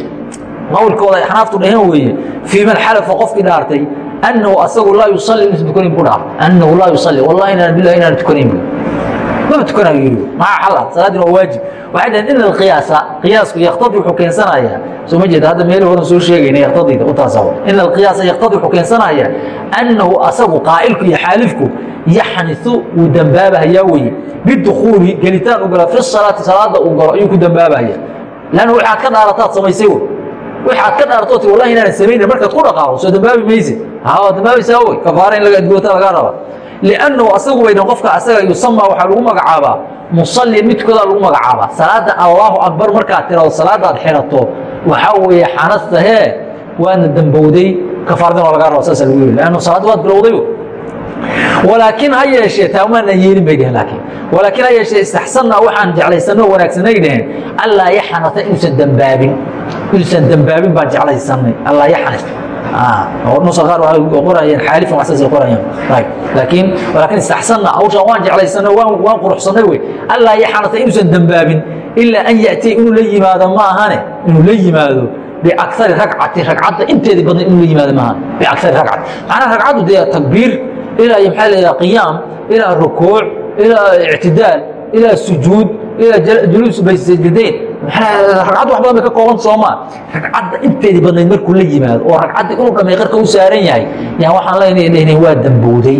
qowlkooda ay xanaaftu dhaheen weeye fii man xalafa qofkii dhaartay annahu asagu laa yusalli inuusan tukanayn buu dhaartay annahu laa yusalli wallahi inaan billahi inaan tukanayn buu. Maba tukanayo yidhi maxaa xala salaadina waa waajib. Waxay dhaheen ina alqiyaasa qiyaasku yaktadi wuxuu keensanayaa. Soo ma jeeda hadda meeli horan soo sheegayna yaktadiida u taasaba ina alqiyaasa yaktadi wuxuu keensanayaa annahu asagu qaa'ilku iyo xaalifku yaxnisu wuu dembaabahayaa weye bidukuuli gelitaan u galo fi salaati salaada uu galo ayuu ku dembaabahayaa lanna waxaad ka dhaarataad samaysay waxaad ka dhaaratood ti wallahi inaanan samaynin markaad ku dhaqaaqo soo dembaabi mayse. Waad dembaabaysaa wey kafaara in laga adgoota lagaa raba. Liannahu asagu bay dhan qofka asaga yusamaa waxaa lagu magacaabaa. Musallin mid tukadaa lagu magacaabaa. Salaada allaahu akbar markaad tirado salaadaad xirato waxaa weeye xanasta hee waana dembowday kafaaradin waa lagaa raba saasa lagu yiri. Lannu salaadda waad bilowday walaakiin ha yeeshee taamaanaan yeelin bay dheheen laakiin walaakiin ha yeeshee istaxsanna waxaan jeclaysanoo wanaagsanay dheheen allaa yaxanata inuusan dembaabin inuusan dembaabin baan jeclaysanay allaa yaxanat nusa qaar waxay qorayeen xaalifan waxsaasay qorayaan laakiin walaakiin istaxsanna hawshaan waan jeclaysanay waan waan quruxsanay wey. Allaa yaxanata inuusan dembaabin ilaa an ya'tiya inuu la yimaado ma ahane inuu la yimaado biakari ragcati ragcadda inteedii badna inuu la yimaado maaha biakari ragcati macnaha ragcaddu dee takbiir ilaa maxaa la qiyaam ilaa rukuuc ilaa ictidaal ilaa sujuud ilaa juluus baysajadayn ragcaddu wax badan bay ka kooban soomaa ragcadda inteedii badnayd markuu la yimaado oo ragcadda inuu dhammay qarka u saaran yahay yaan waxaan leenahay waa dambowday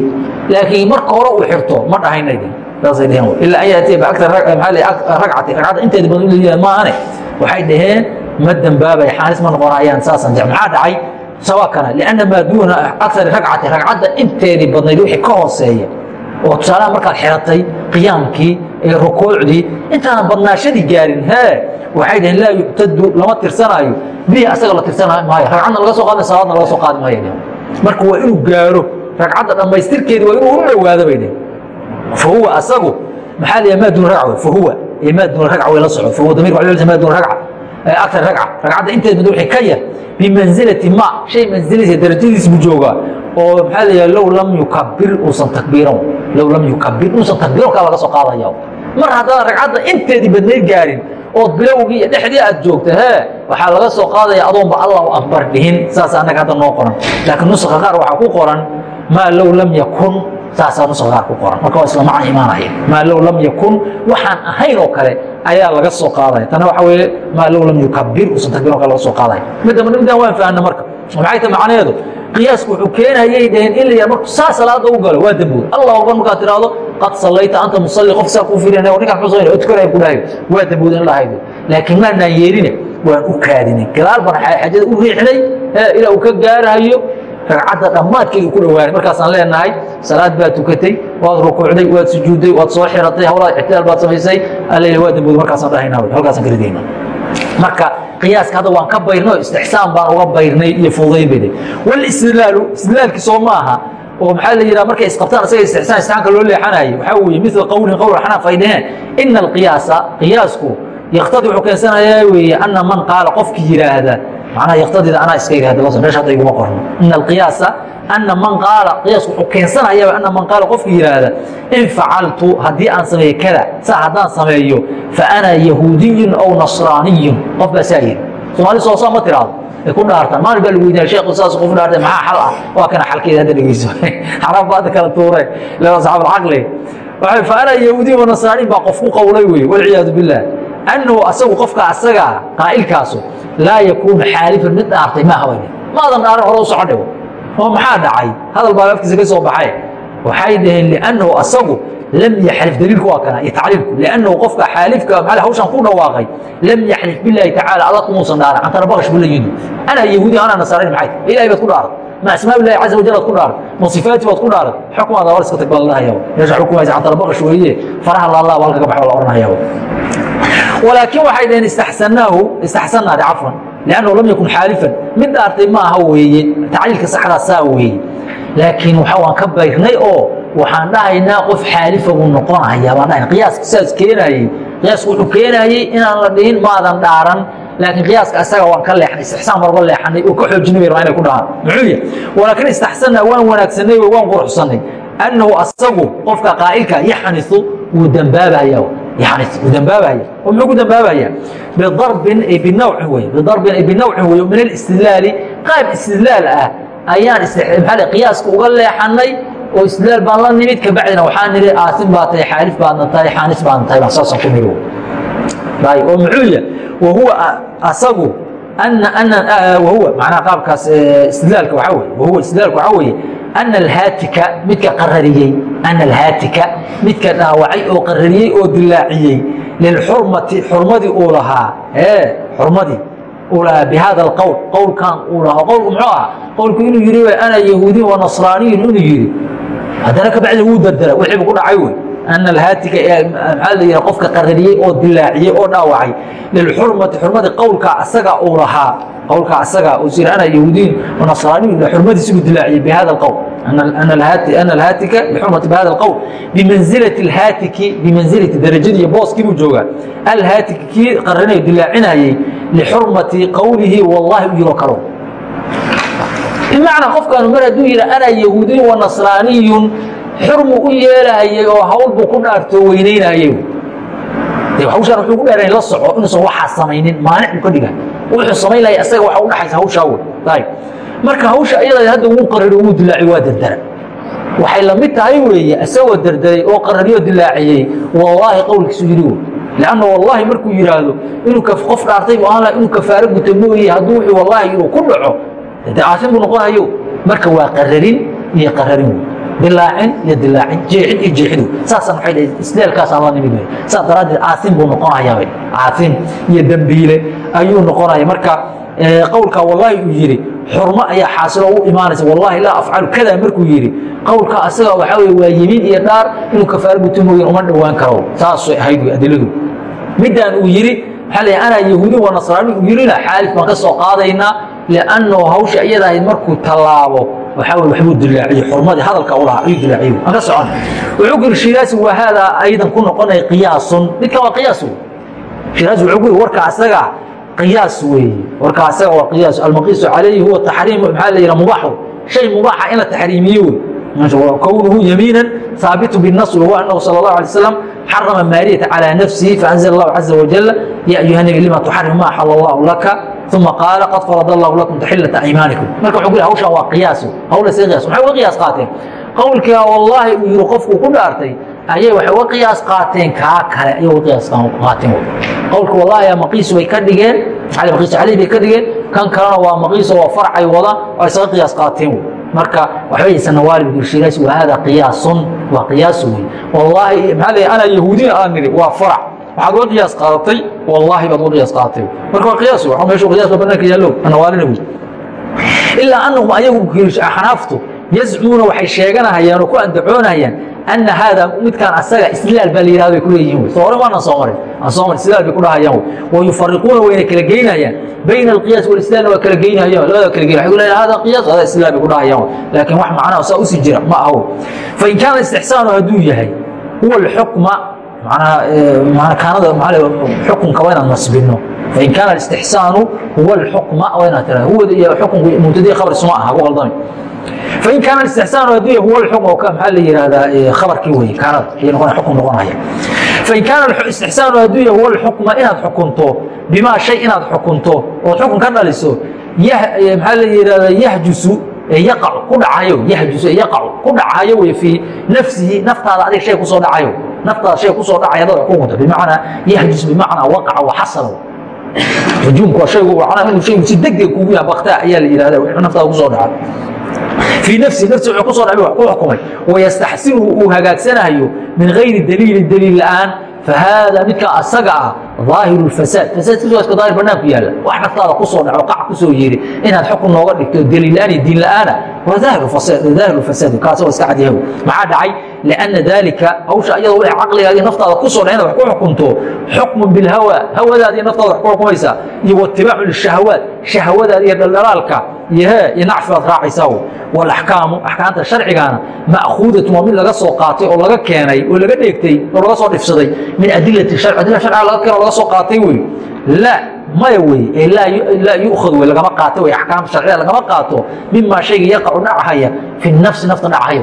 laakiin marka hore uu xirto ma dhahaynay saasay ilaa an yaatiya biaktar ragcati ragcadda inteedii badan la yimaado maahane waxay dhaheen ma dembaabay xaalis ma noqonayaan saasaan jec maxaa dhacay sabab kana lianna maa duuna akari ragcati ragcadda inteedii badnayd wixii ka hooseeya oo tusaalaha markaad xiratay qiyaamkii iyo rukuucdii intaanan badnaashadii gaarin hee waxay dhaheen laa yuctadu lama tirsanaayo. Bihi asaga la tirsan maayo ragcadna laga soo qaadmay salaadna laga soo qaadi maayo. Marka waa inuu gaaro ragcadda dhammaystirkeedi waa inuu u dhowaado bay dhaheen. Fahuwa asagu maxaa la maa duuna ragca fahuwa iyo maa duuna ragca way la soco fahuwa damirka waa maa duuna ragca akar ragca. Ragcadda inteed mid wixii ka yar. Bimanzilati ma. Shay manziladiisa darajadiis buu joogaa oo maxaa la yidhaha low lam yukabir uusan takbiiran. Low lam yukabir uusan takbiiran kaa laga soo qaadaya mar haddaan ragcadda inteedii badnayd gaarin ood bilowgii iyo dhexdii aad joogta hee waxaa laga soo qaadaya adoonba allahu akbar dhihin. Saas annaga hadda noo qoran. Laakiin nuska qaar waxaa ku qoran maa low lam yakun saasaa nuska qaar ku qoran. Marka waa isla macna imaanaya. Maa low lam yakun? Waxaan ahayn oo kale ayaa laga soo qaadaya tana waxa weeye maa low lam yukabir uusan takbiiran kaa laga soo qaadaya midda midaan waan fahanna marka. Maxay tahay macnaheedu? Qiyaasku wuxuu keenayay dhaheen in la yar marku saa salaada u galo waa dembood allah akbar markaad tiraahdo qad sallayta anta musalli. Qof saa kuu fiirinaya ninkaan muxuu samayna odkoraya ku dhahayo waa dembood in la haydo. Laakiin maanaan yeerine waan u kaadinay. Gadaal baan xajada u riixnay ilaa uu ka gaarahayo ragcadda dhammaadkeedu ku dhawaanay markaasaan leenahay salaad baad tukatay waad rukuucday waad sujuudday waad soo xiratay hawlaad ictidaal baad samaysay. Alla waa dembood markaasaan dhahaynaa halkaasaan ka ridayna marka qiyaaska hadda waan ka bayrnay istixsaan baan uga bayrnay iyo fududayn bayday walistidlaalu istidlaalki soo ma aha oo maxaa la yidhaha markay isqabtaan isaga istixsaan istixaanka loo leexanayo waxaa weeye mila qowlin qowl xanaaf ay dhaheen ina alqiyaasa qiyaasku yaktadi wuxuu keensanayaa weeye ana man qaala qofki yidhaahda macnaha yaktadida anaa iska yidhahda meesha hadda iguma qorno. Ina alqiyaasa ana man qaala qiyaasku wuxuu keensanayaa ana man qaala qofki yidhaahda in facaltu haddii aan sameeyo kada saa haddaan sameeyo fa ana yahuudiyun aw nasraaniyun. Qof baa saa yidhi. Soomaali soo saa ma tiraahdo. Ay annahu asagu qofka asagaa qaa'ilkaasu laa yakuunu xaalifan mid dhaartay ma habayne maadan dhaaran hore u soco dhigo. Oo maxaa dhacay? Hadal baa afkiisa ka soo baxay. Waxay dhaheen liannahu asagu lam yaxlif daliilku waa kana iyo tacliilku liannahu qofka xaalifka maxaa hawshan ku dhawaaqay lam yaxlif billaahi tacaala alla kumuusan dhaaran cantana baqash buu la yidhi. Ana yahuudi ana nasaarayn maxay? Ilahay baad ku dhaaran ma asmaa billahi caza wajal aad ku dhaaran ma sifaati baad ku dhaaran xukumaada war iska tag baa la dhahayaa meesha xukumaysa cantana baqash weeye. Faraha laallaa baa halka ka baxo la odhanayaa walaakiin waxay dhaheen istaxsanaahu istaxsannaade cafwan. Liannahu lam yakun xaalifan. Mid dhaartay ma aha weeye tacliilka saxdaa saa weeye. Laakiin waxa waan ka bayrnay oo waxaan dhahaynaa qof xaalifa buu noqonayaa. Baan dhahaynaa qiyaaska sidaas keenayey qiyaasku wuxuu keenayey inaan la dhihin maadan dhaaran. Laakiin qiyaaska asaga waan ka leexnay istixsaan uga leexanay oo ka xoojinay bay rabaa inay ku dhahaan muxuu yahay walaakiin istaxsannaa waan wanaagsanay waan quruxsannay. Annahu asagu qofka qaa'ilka yaxnisu wuu dembaabayaa u dambaabaya muxuu ku dambaabaya bidarbin ana alhaatika midka qarariyey ana alhaatika midka dhaawacay oo qarariyey oo dilaaciyey lilxurmati xurmadii uu lahaa xurmadii uu lahaa bihaada alqowl qowlkan uu lahaa qowlku muxuu ah qowlku inuu yidhi ana yahuudiyin wa nasraaniyin inuu yidhi haddana kabacdi wuu dardara wixiibu ku dhacay wey ana alhaatiga maxaa layiha qofka qarariyey oo dilaaciyey oo dhaawacay lilxurmati xurmada qowlkaa asaga uu lahaa qowlkaa asaga uu sircana yahuudiyin nasraaniyu xurmadiisa uu dilaaciye bihada alqowl xurmu u yeelahayay oo hawl buu ku dhaartoo weynaynayay hawshaan wuxuu ku dheeran la soco inuusan waxaa samaynin maanic buu ka dhiga wuxuu samayn lahay asaga waxa u dhaxaysa hawshaa wey ayb marka hawsha iyada hadda wuu qarari wuu dilaaci waa dardara. Waxay la mid tahay weeye isagoo dardaray oo qarariyo dilaaciyey wallaahi qowlkiisu yidhi wey lanna wallaahi markuu yidhaahdo inuu qof dhaartay buu ahaan inuu kafaaro guto mooye hadduu wuxuu wallaahi inuu ku dhaco. Dee caasin buu noqonayo marka waa qararin iyo qararin wey dilaacin iyo dilaacin jeexin iyo jeexidu saasaan waxay dhahay? Isleelkaasaan la nimid saas daraaddeed caasin buu noqonayaa caasin iyo dembiile ayuu noqonaya marka qowlkaa wallaahi uu yidhi xurmo ayaa xaasilo u imaanaysa. Wallahi laa afcalu. Kada markuu yidhi qowlka asaga waxaa wey waa yimiin iyo dhaar inuu kafaaro guto mooyin uma dhowaan karo. Saasay ahayd wey adiladu. Midaan uu yidhi maxaa la anaa yahuudi wa nasraani? Uu yidhina xaalif baan ka soo qaadaynaa liannahu hawsha iyada ahayd markuu tallaabo waxaa wey waxbuu dilaaciye xurmadii hadalka u lahaa ayuu dilaaciye aan ka socon wuxuu guri shiraasi waa haadaa aydan ku noqonaya qiyaasun midkan waa qiyaas wey shiraasi wuxuu guri warka asaga qiyaas weeye warka asaga waa qiyaas almaqiisu calayhi huwa taxriim maxaa la yidhaha mubaaxu shay mubaaxa in la taxriimiye wey كونه يمينا ثابت بالنص وهو أنه صلى الله عليه وسلم حرم مارية على نفسه فأنزل الله عز وجل يا أيها النبي لما تحرم ما حل الله لك uma qaala qad farad allahu lakum taxilata aymaanikum marka wuxuu ku yidhi hawshaa waa qiyaasu hawla sii qiyaasu maxay uga qiyaas qaateen qowlkaa wallaahi uu yihi qofkuu ku dhaartay ayay waxay uga qiyaas qaateen kaa kale ayay uga qiyaas qaateen qowlka wallaahi yaa maqiisu bay ka dhigeen cali maqiisu cali bay ka dhigeen kan kalena waa maqiiso waa farcay wada oo isaga qiyaas qaateen wey marka waxba yaysana waalid gurshinays wa hada qiyaasun waa qiyaasu wey wallaahi maxaa ana yahuudina aan nidhi waa farac waxaad uga qiyaas qaadatay wallahi baad uga qiyaas qaadatay marka waa qiyaas waxa meeshu qiyaas ba banaanka yaallo. Nawaalina wey ilaa annahum ayagu xanaaftu yazcuuna waxay sheeganahayaan oo ku andacoonayaan ana haada midkaan asaga islaal baa la yihahdo bay ku leeyihiin soo hore waana soo marin aan soo marin islaal bay ku dhahayaan wa yufariquuna wayna kala geynayaan. Bayna alqiyaas walislaalna waa kala geynayaan labada kala geyn waxay ku leeyahay hada qiyaas hada islaal bay ku dhahayaan laakiin wax macnaha saa u sii jira ma aho fain kaana istixsaanu hadduu yahay huwa alxukma maxaa xukunka waa inaan nasbino fain kaana alistixsaanu huwa alxukma waa inaad tiraha huwada iyo xukunku mubtadii khabar isuma aha ku qaldami fain kaana istixsaanu hadduu huwa alxukm oo maxaa la yihahdaa khabarkii weye kaanada iyo noqon xukun noqonaya. Fain kaana istixsaanu hadduu huwa alxukma inaad xukunto bimaa shay inaad xukunto ood xukun ka dhaliso maxaa la yihahdaa yahjusu yaqacu ku dhacayo yahjusu yaqacu ku dhacayo wey fii nafsihi naftaada adiga shay ku soo dhacayo naftaas shay ku soo dhacayada xukunkunta bimacnaa yahjus bimacnaa waqaca waxasanow hujuumku waa shaygu macnaha inuu shaygu si degdeg kugu yaha baktaa ayaa la yidhahda wixii naftaada ku soo dhacay fii nafsihi nafsi wuxuu ku soo dhacay wax ku xukumay wayastaxsinu uu hagaagsanayo min gayri daliilin daliil la'aan fahaada midka asaga ah aahiru fasaad fasaadkiiska daahir banaanku yaalla wax naftaada ku soo dhaco qac ku soo yeeri inaad xukun nooga dhigto daliil la'aan iyo diin la'aana waa daahiru fasaad kaas waa iska cadyahay maxaa dhacay لأنa dalika hawsha iyadoo wixii caqligaadi naftaada kusoo dhac inaad wax ku xukunto xukm biاlhawa hawadaadi naftaada wax ku xukumaysaa iyo wاtibaacu lishahawaat shahawadaada iyo dhaldhalaalka iyo he iyo nacfi baad raacaysaa wاlaxkaamu axkaamta sharcigaana ma'khuudatun waa mid laga soo qaatay oo laga keenay oo laga dheegtay oo laga soo dhifsaday min adilati sharc adila sharciga laga keeno laga soo qaatay wey la maya wey ee laa yu'khad wey lagama qaato wey axkaam sharciya lagama qaato mima shayga yaqacu dhacahaya fi nafsi nafta dhacaya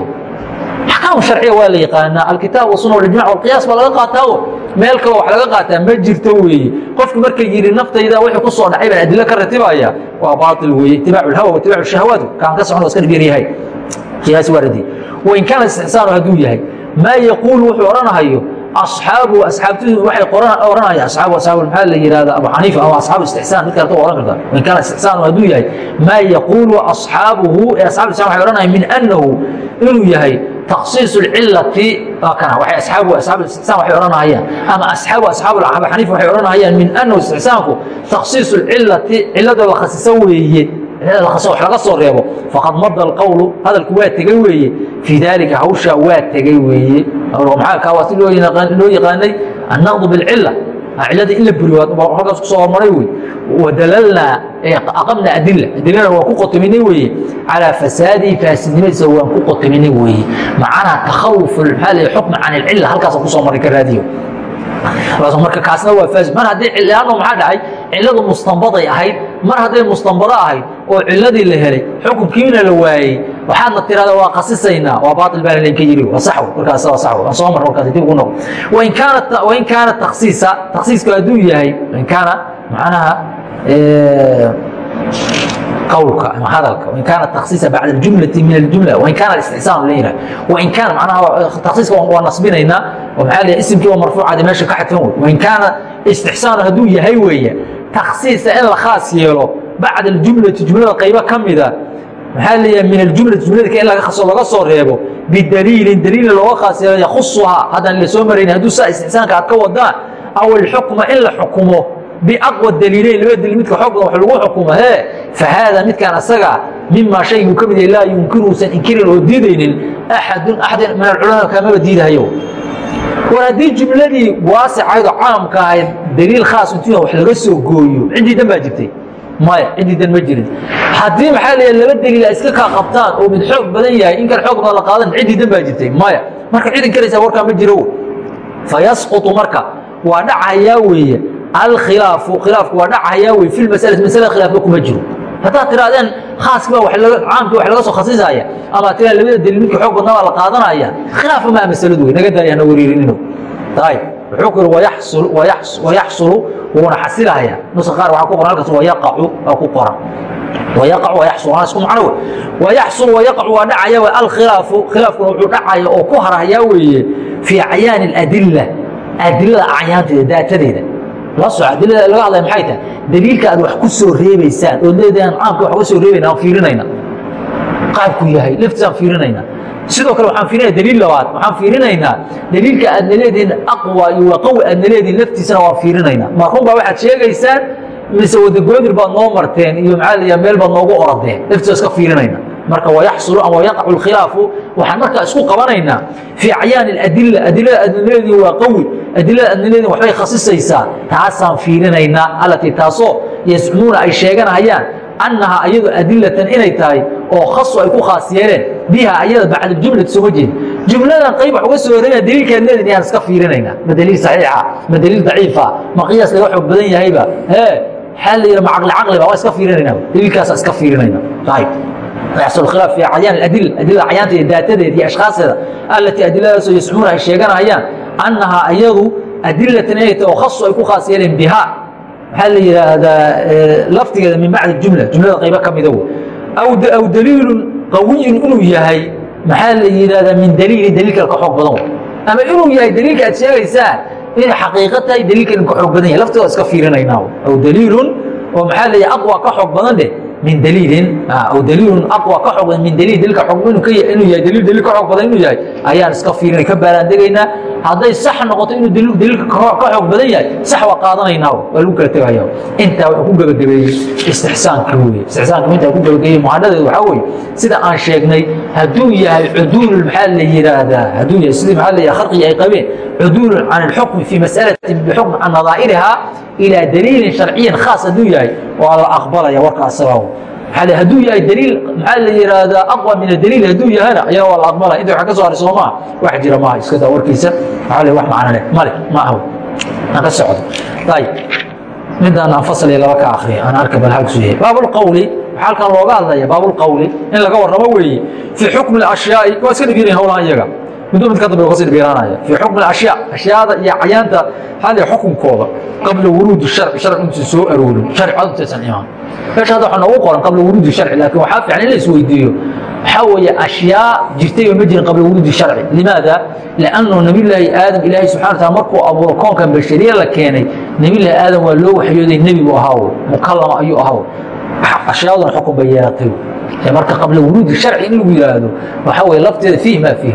axkaam sharciya waa la yaqaanaa. Alkitaab wasuna walijmac walqiyaas baa laga qaataawo. Meel kaloo wax laga qaataa ma jirto weeye qofki markay yidhi naftayda wixii ku soo dhacay baan adilo ka ratibaya. Waa baail weeye itibaacu lhawa wa itibaacu shahawaat. Kaan ka waa iska dhib yaryahay qiyaas waa radi wain kaana istixsaanu hadduu yahay maa yaquulu wuxuu odhanahayo asxaabu asxaabtidu waxay oranayaan asxaabu asxaabu maxaa la yihahda abu xaniifa ama asxaabu istixsaan mid kaleta oran karta wain kaana istixsaanu hadduu yahay maa yaquulu asxaabuhu ee asxaabu istixsaan waxay odhanayaan min annahu inuu yahay تksiiص الcilati kana waay asaabu asaabu istixsaan waxay odhanahayaan ama asxaabu asxaabu abu xaniifa waxay odhanahayaan min annahu istixsaanku takhsiiص الcilati ciladoo la khasiso weeye wax laga soo reebo faqad mada اlqowlu hadalku waa tegey weeye fii dalika hawsha waa tegey weeye maxaa kaa waa si loo yaqaanay annaqdu biاlcila cilada in la buriyo halkaas ku soo hormaray wey wadalalnaa aqamna adila adilana waan ku qotominay weeye calaa fasaadihi faasidnimadiisa waan ku qotominay weeye macanaha takhawuf maxaa xukma can ilcilla halkaasa ku soo maray ka raadiyo marka kaasna waa fasid mar haddii lanno maxaa dhacay cilladu mustanbaday ahayd mar hadday mustanbado ahayd oo cilladii la helay xukunkiina la waayey waxaadna tirahda waa khasisaynaa waa baail baa lalenka yiri waa saxw aan soo mar markaas dib ugu yahay wain kaana macnaha qawlka ama hadalka wain kaana taksiisa bacda aljumlati min aljumla wain kaana istixsaan la yihah wain kaana macnaha taksiiska waa nasbinaynaa oo maxaa leeyahay isimkii waa marfuucadi meesha ka xadfan wey wain kaana istixsaan hadduu yahay weeye taksiisa in la khaas yeelo bacda aljumlati jumlada qaybo ka mida maxaa leeyahay min aljumlati jumladaka in laga soo reebo bidaliilin daliilin looga khaas yeelo yakhusuhaa haddaan la soo marayna hadduu saa istixsaanka aad ka wadaan aw alxukma in la xukumo biaqwa daliileyn laba daliil midka xoog badan wax lagu xukumo hee fa haada midkaan asaga mimaa shayguu ka mid yahay laa yunkiruusan inkirin oo diidaynin axadun axadin min alculamaa kaamaba diidahayo war haddii jumladii waasicayd oo caamka ahayd daliil khaas intuu wax laga soo gooyo ciddii dan baa jirtay maya ciddii dan ma jirin haddii maxaa la laba daliil iska kaa qabtaan oo mid xoog badan yahay in kan xoog badan la qaadan ciddii dan baa jirtay maya marka ciidan karaysaa warkaa ma jiro fa yasqutu marka waa dhacayaa weeye alkhilaafu khilaafku waa dhacayaa wey fi masalati masalada khilaafba kuma jiro haddaad tirahdeen khaaskiba caamkii wax laga soo khasisaya ama tiraa labada daliil midka xoog badnaa baa la qaadanaya khilaafa maa masaladu wey naga daaya hana wariirinino ayib wuxuu ku yihi wayaxsulu wuuna xasilaya nuska qaar waxaa ku qoran halkaas wayaqacu waa ku qoran wayacu wayaxsul waa isku macno wey wayaxsul wayacu waa dhacaya wey alkhilaafu khilaafkuna wuxuu dhacaya oo ku harhayaa weeye fii acyaani اladila adilada acyaanteeda daatadeeda la soco adilada laga hadlaya maxay tahay? Daliilka aad wax ku soo reebaysaan ood leedahaan caamka wax uga soo reebayna aan fiirinayna. Qaabku yahay laftiisaan fiirinayna. Sidoo kale waxaan fiirinaya daliil labaad waxaan fiirinaynaa daliilka aadna leedihin aqwa iyo waa qawi aadna leedihin laftiisana waan fiirinaynaa. Ma run baa waxaad sheegaysaan mise wadagoodir baad noo marteen iyo maxaa la meel baad noogu oradeen laftiisa iska fiirinayna marka wayaxsulu ama wayaqacu اlkhilaafu waxaan markaa isku qabanaynaa fii acyaani اadila adilada aadna leedihin waa qawi. Adilada aadna leedihin waxbay khasisaysaa. Taasaan fiirinaynaa allatii taasoo yascumuuna ay sheeganayaan annahaa ayadu adilatan inay tahay oo khasu ay ku khaas yeeleen. Biha ayada bacda jumlati sooma jeed jumladan qayb wax uga soo horeynaya daliilkaad leedin yaan iska fiirinaynaa. Ma daliil saxiixa? Ma daliil daciifa? Ma qiyaas laga xoog badan yahayba? Ee maxaa la yidhi ma caqli caqliba waa iska fiirinaynaa. Daliilkaasa iska fiirinayna ayib يحصل خلاف في أعيان الأدلة أدلة أعيان ذاتها دي أشخاص التي أدلة يسمونها الشيغان أعيان أنها أيضا أدلة أيت وخص يكون خاص يلين بها هل هذا لفتي من بعد الجملة جملة قيبة كم يدو أو أو دليل قوي إنه يهي محل هذا من دليل دليل كحق بدون أما إنه يهي دليل كأشياء يسال إن حقيقتها دليل كحق بدون لفتي واسكفيرنا يناو أو دليل ومحل أقوى كحق بدون ده min daliilin aw daliilun aqwa ka xog min daliil daliilka xog inuu ka inuu yahay daliil daliil ka xog badan inuu yahay ayaan iska fiirinay ka baaraan degaynaa hadday sax noqoto inuu daliil daliilka ka xog badan yahay sax waa qaadanaynaa waa lagu kala tegayaa. Intaa wuxuu ku gabagabeeyey istixsaanka weeye istixsaanka intaa ku gabagabeeyey muhanadeedu waxaa weeye sida aan sheegnay hadduu yahay cuduul maxaa la yidhaahdaa hadduu yahay sidii maxaa la yidhaha khalqigi ay qabeen cuduul can alxukmi fi mas'alatin bixukm can nadaa'irihaa ilaa daliilin sharciyin khaas hadduu yahay waa la aqbalaya warka asagaa hadduu yahay daliil maxaa la yidhaahdaa aqwa min adaliil hadduu yahana ayana waa la aqbalaya inta waxa ka soo haray soo maaha wax jira maaha iska daa warkiisa maxaa le wax macno leh male ma aho aan ka socdo ayib midaan aan fasal iyo laba ka akriya aan arka bal halku yahay baabulqawli waxaa halkan looga hadlaya baabulqawli in laga warramo weeye fii xukmi alashyaai waa iska dhiginayn howlahan iyaga midba mid ka dambe ka sii dhibiranaya fii xukmi ashyaa ashyaada iyo cayaanta hal xukunkooda qabla wuruudi sharci sharci intuusan soo aroorin sharci cod intaysan imaan meesha hadda noogu qoran qabla wuruudi sharci laakiin waxaa fiican in la isweydiiyo waxaa weeye ashyaa jirtayba ma jirin qabla wuruudi sharci limaada liannu nabiyullaahi aadam ilaahay subxana wa taala markuu abuuro koonkan bashariye la keenay nabiyullaahi aadam waa loo waxyooday nebi buu ahaa wey mukallama ayuu ahaa wey ashyaaduna xukun bay yeelatay marka qabla wuruudi sharci in lagu yidhaahdo waxaa weeye lafteeda fiih maa fiih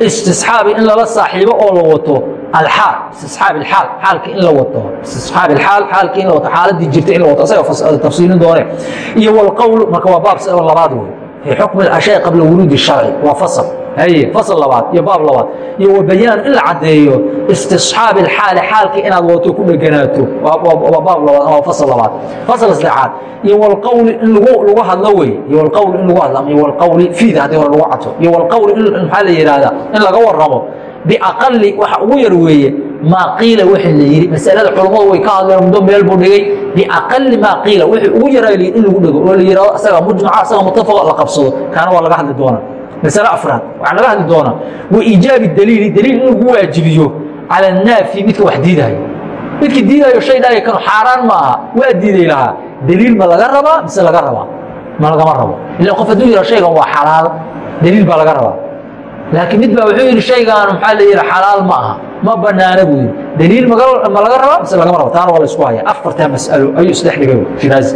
istisxaabi in lala saaxiibo oo la wato alxaal istisxaab alxaal xaalka in la wato istisxaab alxaal xaalka in la wato xaaladii jirta in la wato asaga tafsiilin doone iyo walqowl marka waa baab labaad wey fii xukmi ashyaai qabla wuruudi sharci waa fasal haye fasal labaad iyo baab labaad iyo wa bayaan in la caddeeyo istisxaabi alxaali xaalka inaad wato ku dheganaato. Waa baab labaad ama fasal labaad fasal saddexaad iyo walqowli in lagu hadlo wey iyo walqowli in lagu hadlo iyo walqowli fiida haddii hore lagu cato iyo walqowli in maxaa la yidhaahdaa in laga warramo biaqali waxa ugu yar weeye maa qiila wixii la yidhi. Masalada culammadu way ka hadleen muddo meel buu dhigay. Biaqali maa qiila wixii ugu yaraa la yidhi in lagu dhego oo la yidhahdo asaga mujmaca asaga mutafaqa la qabsado kaana waa laga hadli doonaa masale afraad. Waxaa laga hadli doonaa. Wa iijaabi daliili daliil in lagu waajibiyo cala anaafi midka wax diidayo midkii diidayo shay dhaaya kanu xaaraan ma aha. Waa diiday lahaa. Daliil ma laga rabaa? Mise laga rabaa? Ma lagama rabo. Ila qof hadduu yidha shaygan waa xalaal daliil baa laga rabaa. Laakiin mid baa wuxuu yidhi shaygaan maxaa la yidhi xalaal ma aha. Ma banaana buu yidhi. Daliil ma laga rabaa? Mise lagama rabo. Taana waa la isku haya afartaa mas'alo ayuu isdhex dhigay shiraazi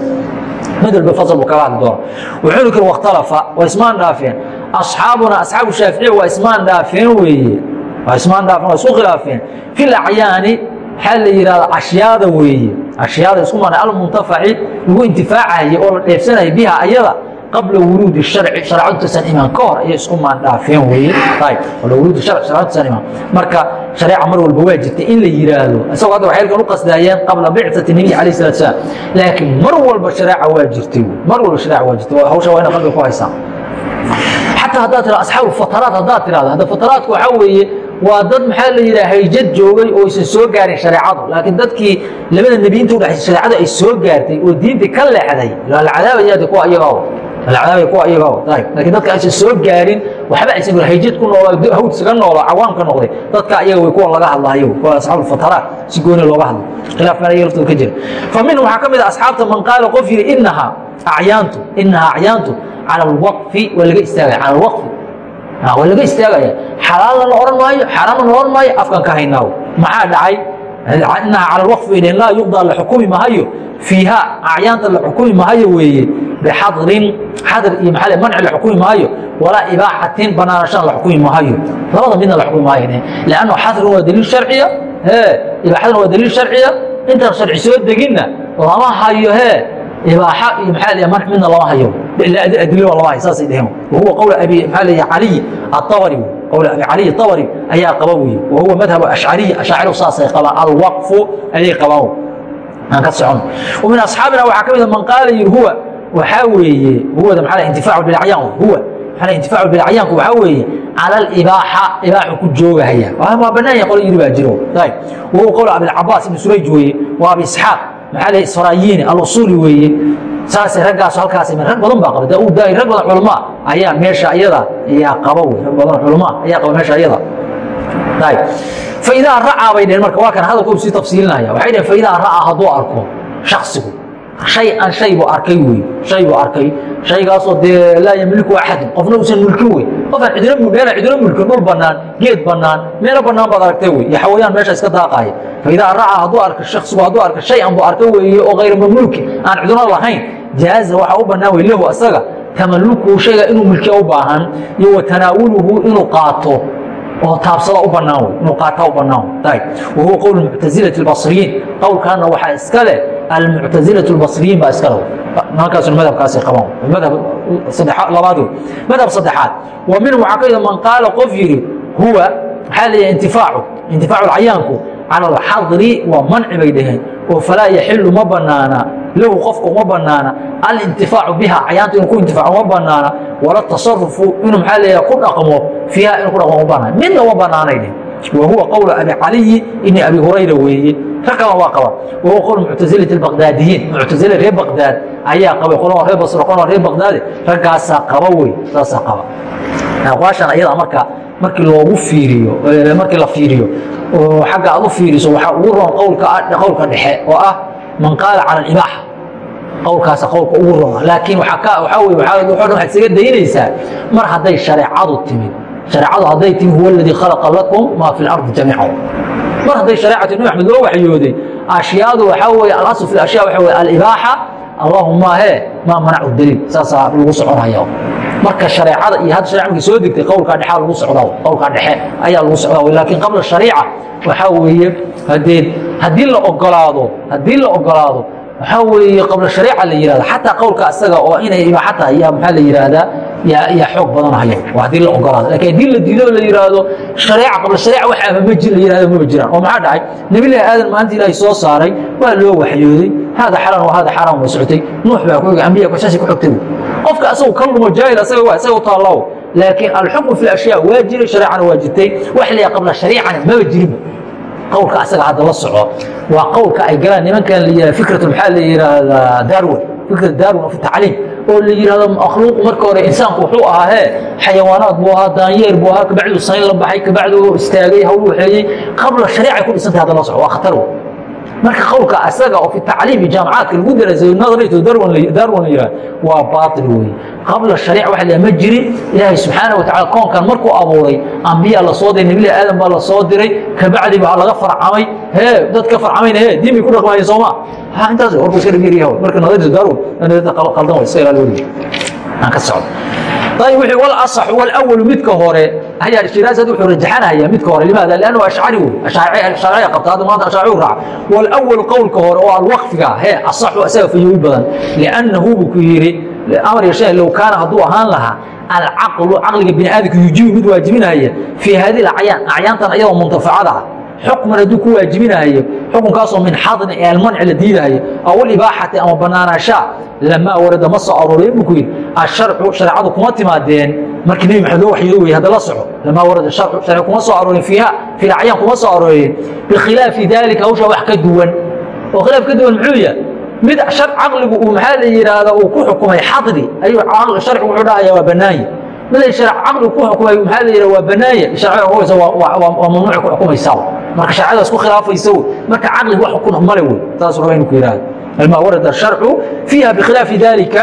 mid walba fasal buu kaga hadli doona wuxuu kiri wakhtalafa waa ismaan dhaafeen asxaabuna asxaabu shaaficiya waa ismaan dhaafeen weeye waa ismaan dhaafeen waa isku khilaafeen fi lacyaani maxaa la yidhahda ashyaada weeye ashyaada isku mana almuntafaci lagu intifaacayo oo la dheefsanayo biha ayada qabla wuruudi sharci shareecadutasan imaan ka hor ayay isku maandhaafeen weeye ayb qabla wuruudi sharci shareecadutasan imaan marka shareeca mar walba waa jirta in la yidhaahdo isagoo hadda waxay halkan u qasdaayeen qabla bicati nebiy calayh salatu salaam laakiin mar walba shareeca waa jirtay mar walba shareeca waa jirtay hawsha waa ina qalbiga ku haysaa xataa haddaad tirado asxaabu fataraat haddaad tirahdo hadda fataraatku waxaa weeye waa dad maxaa la yidhaha hayjad joogay oo aysan soo gaarin shareecadu. Laakiin dadkii labada nebi inta udhexaysa shareecadu ay soo gaartay oo diintii ka leexday la cadaabayaade kuwa iyagao alcadaabay kuwa ayb laakiin dadka aysan soo gaarin waxba aysan hayjad ku noolaa hawd isaga noolaa cawaamka noqday dadka iyaga way kuwa laga hadlaayo kuwa asxaabu fataraat si gooni looga hadlo. Khilaaf iyaga laftooda ka jira. Fa minhum waxaa ka mid ah asxaabta man qaala qof yidhi inahaa acyaantu inahaa acyaantu cala waa laga istaagaya cala waa laga istaagaya. Xalaalna la ohan maayo xaaraamna la ohan maayo afkan ka haynaawo maxaa dhacay? Inaha cala alwaqfi laa yuqdaa la xukumi mahayo. Fiiha acyaanta la xukumi mahayo weeye. Bixadrin xadr iyo maxaa manci la xukumi maayo walaa ibaaxatin banaanashan la xukumi maayo labada midna la xukumi maayo lanno xadrun waa daliil sharciya hee ibaaxaduna waa daliil sharciya intaan sharci soo deginna lama hayo hee ibaaxa iyo maxaa la manc midna lama hayo adilo lama hayo saasay dheheen wahuwa qowla abi maxaa la caliy atabari qowla abi caliy atabari ayaa qaba weye wahuwa madhab ashcariy ashaaciru saasay qabaan alwaqfu ayay qabaan aan ka socon وmin asxaabina waxaa ka mida man qaala yiri huwa waxaa weeye huwada maxaa intifaacu bilacyaan huwa maxaa intifaacu bilacyaanku waxaa weeye cala alibaaxa ibaaxu ku joogahaya waa bannaan yahay qola yiri baa jiro ayb wahuwa qowl abilcabaas ibn surayj weeye waa abi isxaaq maxaa la israayiini alusuuli weeye. Saasay raggaas halkaas rag badan baa qaba daauud daai rag badan culamaa ayaa meesha iyada ayaa qaba wey rag badan culamaa ayaa qaba meesha iyada ayb faidaa racaa bay dheheen marka waa kan hadalkoodu sii tafsiilinaya waxay dheheen faidaa racaa hadduu arko shaksigu shay an shay buu arkay wey shay buu arkay. Shaygaasoo dee laa yamliku axadun. Qofna uusan mulkin wey qofaan cidina meela cidina mulkin dhul bannaan geed bannaan meelo bannaan baad aragtay wey iyo xawayaan meesha iska daaqaaya faidaa racaa hadduu arka shaksigu hadduu arka shay an buu arkay weeye oo hayra mamluuki aan cidino lahayn jaaza waxaa u bannaan wey lahu asaga tamalukuhu shayga inuu mulkiya u baahan iyo wa tanaawuluhu inuu qaato oo taabsada u bannaan wey inuu qaataa u bannaan wey ayb wahuwa qowl muctasilati albasriyiin qowlkaana waxaa iska leh almuctasilatu albasriyiin baa iska leh halkaasuna madhabkaasay qabaan madhab labaad wey madhab saddexaad wa minhum waxaa ka mida man qaala qof yidhi huwa maxaa leeyahay intifaacu intifaacu alcayaanku cala alxadri waa manci bay dhaheen. Oo falaa yaxilu ma bannaana lahu qofka uma banaana. Alintifaacu biha cayaanta inuu ku intifaaco uma banaana. Wala tasarufu inuu maxaa leeyaha ku dhaqmo. Fiiha inuu ku dhaqmo uma banaana. Midna uma banaanayne wa huwa qowla abi caliyi ibni abi hurayra weeye. Rag kalena waa qaba. Wa huwa qowl muctasilati albaqdaadiyiin muctasile reer baqdaad ayaa qabay qolama reer basro qolama reer baqdaade raggaasaa qaba wey saasaa qaba. Aqwaashan ayada marka markii loogu fiiriyo markii la fiiriyo oo xagga aad u fiiriso waxaa ugu roon qowlka dhexe oo ah man qaala cala alibaaxa. Qowlkaasa qowlka ugu roon. Laakiin waxaad isaga daynaysaa mar hadday shareecadu timid shareecadu hadday timid huwa aladii khalaqa lakum maa fi lardi jamiica mar hadday shareecatu nabi axmed loo waxyooday ashyaadu waxaa weye alasl fi ashya waxa weye alibaaxa allahuma he maa manacu daliil saasaa lagu soconaya marka shareecada iyo hadda shareca markay soo degtay qowlkaa dhexaa lagu socdaa qowlkaa dhexe ayaa lagu socdaa laakiin qabla shariica waxaa weeye hadee haddii la ogolaado haddii la ogolaado waxaa weeye qabla shariica la yihahda xataa qowlka isaga oo inay ibaaxa tahay yaa maxaa la yidhaahdaa yaa xoog badanhayo waa haddii la ogolaado laakiin haddii la diido la yidhaahdo shareeca qabla shareeca wax la yihahdo mama jiraan oo maxaa dhacay nabilahi aadan maalinta ilaahay soo saaray waa loo waxyooday hada xalan wa hada xaram way socotay nuux baa ku ambiya saasay ku xogtay qofka asagu ka lumo jaahil asaga waa isaga u taallaw laakiin alxukmu fi ashyaa waa jiray shareecana waa jirtay wax la yaha qabla shariicana maba jirinba qowlka asaga hadda la soco. Waa qowlka ay galaan nimankan la yihah fikratu maxaa la yidhaahdaa darwin? Fikratu darwin fi tacliim oo la yidhahdo makhluuqu marka hore insaanku wuxuu ahaa hee xayawaanaad buu ahaa daanyeer buu ahaa kabacdu sayn la baxay kabacdu istaagay hawl waxeeyey. Qabla shariicay ku dhisantay hadda la soco waa khatar wey marka qowlka asaga oo fi tacliimi jaamacaadka lagu daraasayo nadaraytu darwan la yidhah waa baail wey qabla shariic wax la ma jirin ilaahay subxaana wa tacala koonkan markuu abuuray ambiya la soo diray nebilah aadam baa la soo diray kabacdi waxaa laga farcamay. Hee dad ka farcamayna hee diin bay ku dhaqmaayeen sooma ha intaas horku iska dhagiryaha marka nadaraytu darwan qaldan way iska ilaali wargi aan ka socdo. Ayib wuxuu wal asaxu wal awalu midka hore haya shiiraasad wuxuu rajaxanaya midka hore limaada lannu ashcarigu shaariciga qabta hadda maanta ashaacigu raaca walawl qowlka hore oo alwaqfiga hee asaxu asaga fayigu xukman hadduu ku waajibinaayo xukunkaasoo min xadni ee almanci la diidaayo aw alibaaxati ama banaanaashaa lamaa warada ma soo arooreen buu ku yidhi asharcu shareecadu kuma timaadeen. Markii nebi maxamed loo waxyoodo wey hadda la soco. Lamaa warada sharcu sharci kuma soo aroorin fiiha fi lacyaan kuma soo arooreen bikhilaafi daalika hawshaa wax ka duwan. Oo khilaaf ka duwan muxuu yahay mid caqligu uu maxaa la yidhaahda uu ku xukumay xadni ayuu sharcigu wuxuu dhahaya waa bannaanye miday shar caqligu ku xukumay maxaa la yidhaha waa bannaanye sharciga xukumaysa waa mamnuuci ku xukumaysaa marka sharcadaas ku khilaafaysa wey marka caqliga wax xukun male wey raba inu ku yidhahdo almaa warada asharcu fiiha bikhilaafi dalika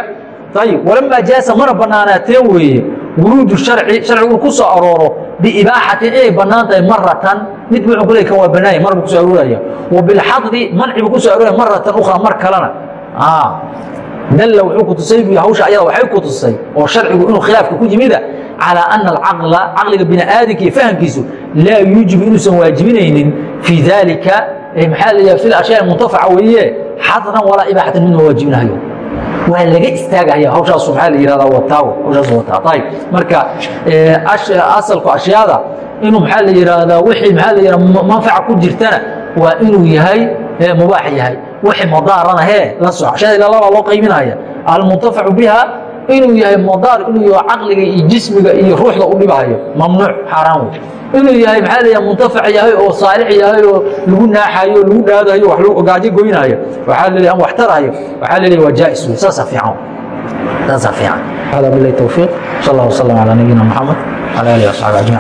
ayib walamaa jaasa mana bannaanaateen weeye wuruudu sharci sharcigu ku soo arooro biibaaxatin inay bannaan tahay maratan mid wuxuu ku leey kan waa bannaanya mar buu ku soo arooraya. Wa bilxadri manci buu ku soo arooraya maratan ukhra mar kalena dalla wuxuu ku tusay bu hawsha ayada waxay ku tusay oo sharcigu inuu khilaafka ku yimida calىa ana alcaqla caqliga bini aadamka iyo fahamkiisu laa yuujibu inuusan waajibinaynin fii dalika maxaa la fi ashyaa muntafaca weeye xadran walaa ibaaxatan midma waajibinahayo waa laga istaagahaya hawshaasu maxaa la yihahda wataawo hawshaasu wataa ayib marka asalku ashyaada inuu maxaa la yihahdaa wixii maxaa la yihahda manfaca ku jirtana waa inuu yahay mubaax yahay wixii madaarana hee la soco ashyaada ila labaa loo qayminaya almuntafacu biha inuu yahay madaar inuu yaho caqliga iyo jismiga iyo ruuxda u dhibahayo mamnuuc xaaraan wey inuu yahay maxaa la muntafac yahay oo saalix yahay oo lagu naaxayo lagu dhaadayo wax lagu gaajo goynayo. Waxaa la leeyahay ama wax tarayo. Waxaa la leeyahay waa jaa'is wey saasaa fiican. Saasaa fiican. Hada billahi tawfiiq. Sal allah wasalam calaa nabiyina maxamed wala alihi wasaxbi ajmaciin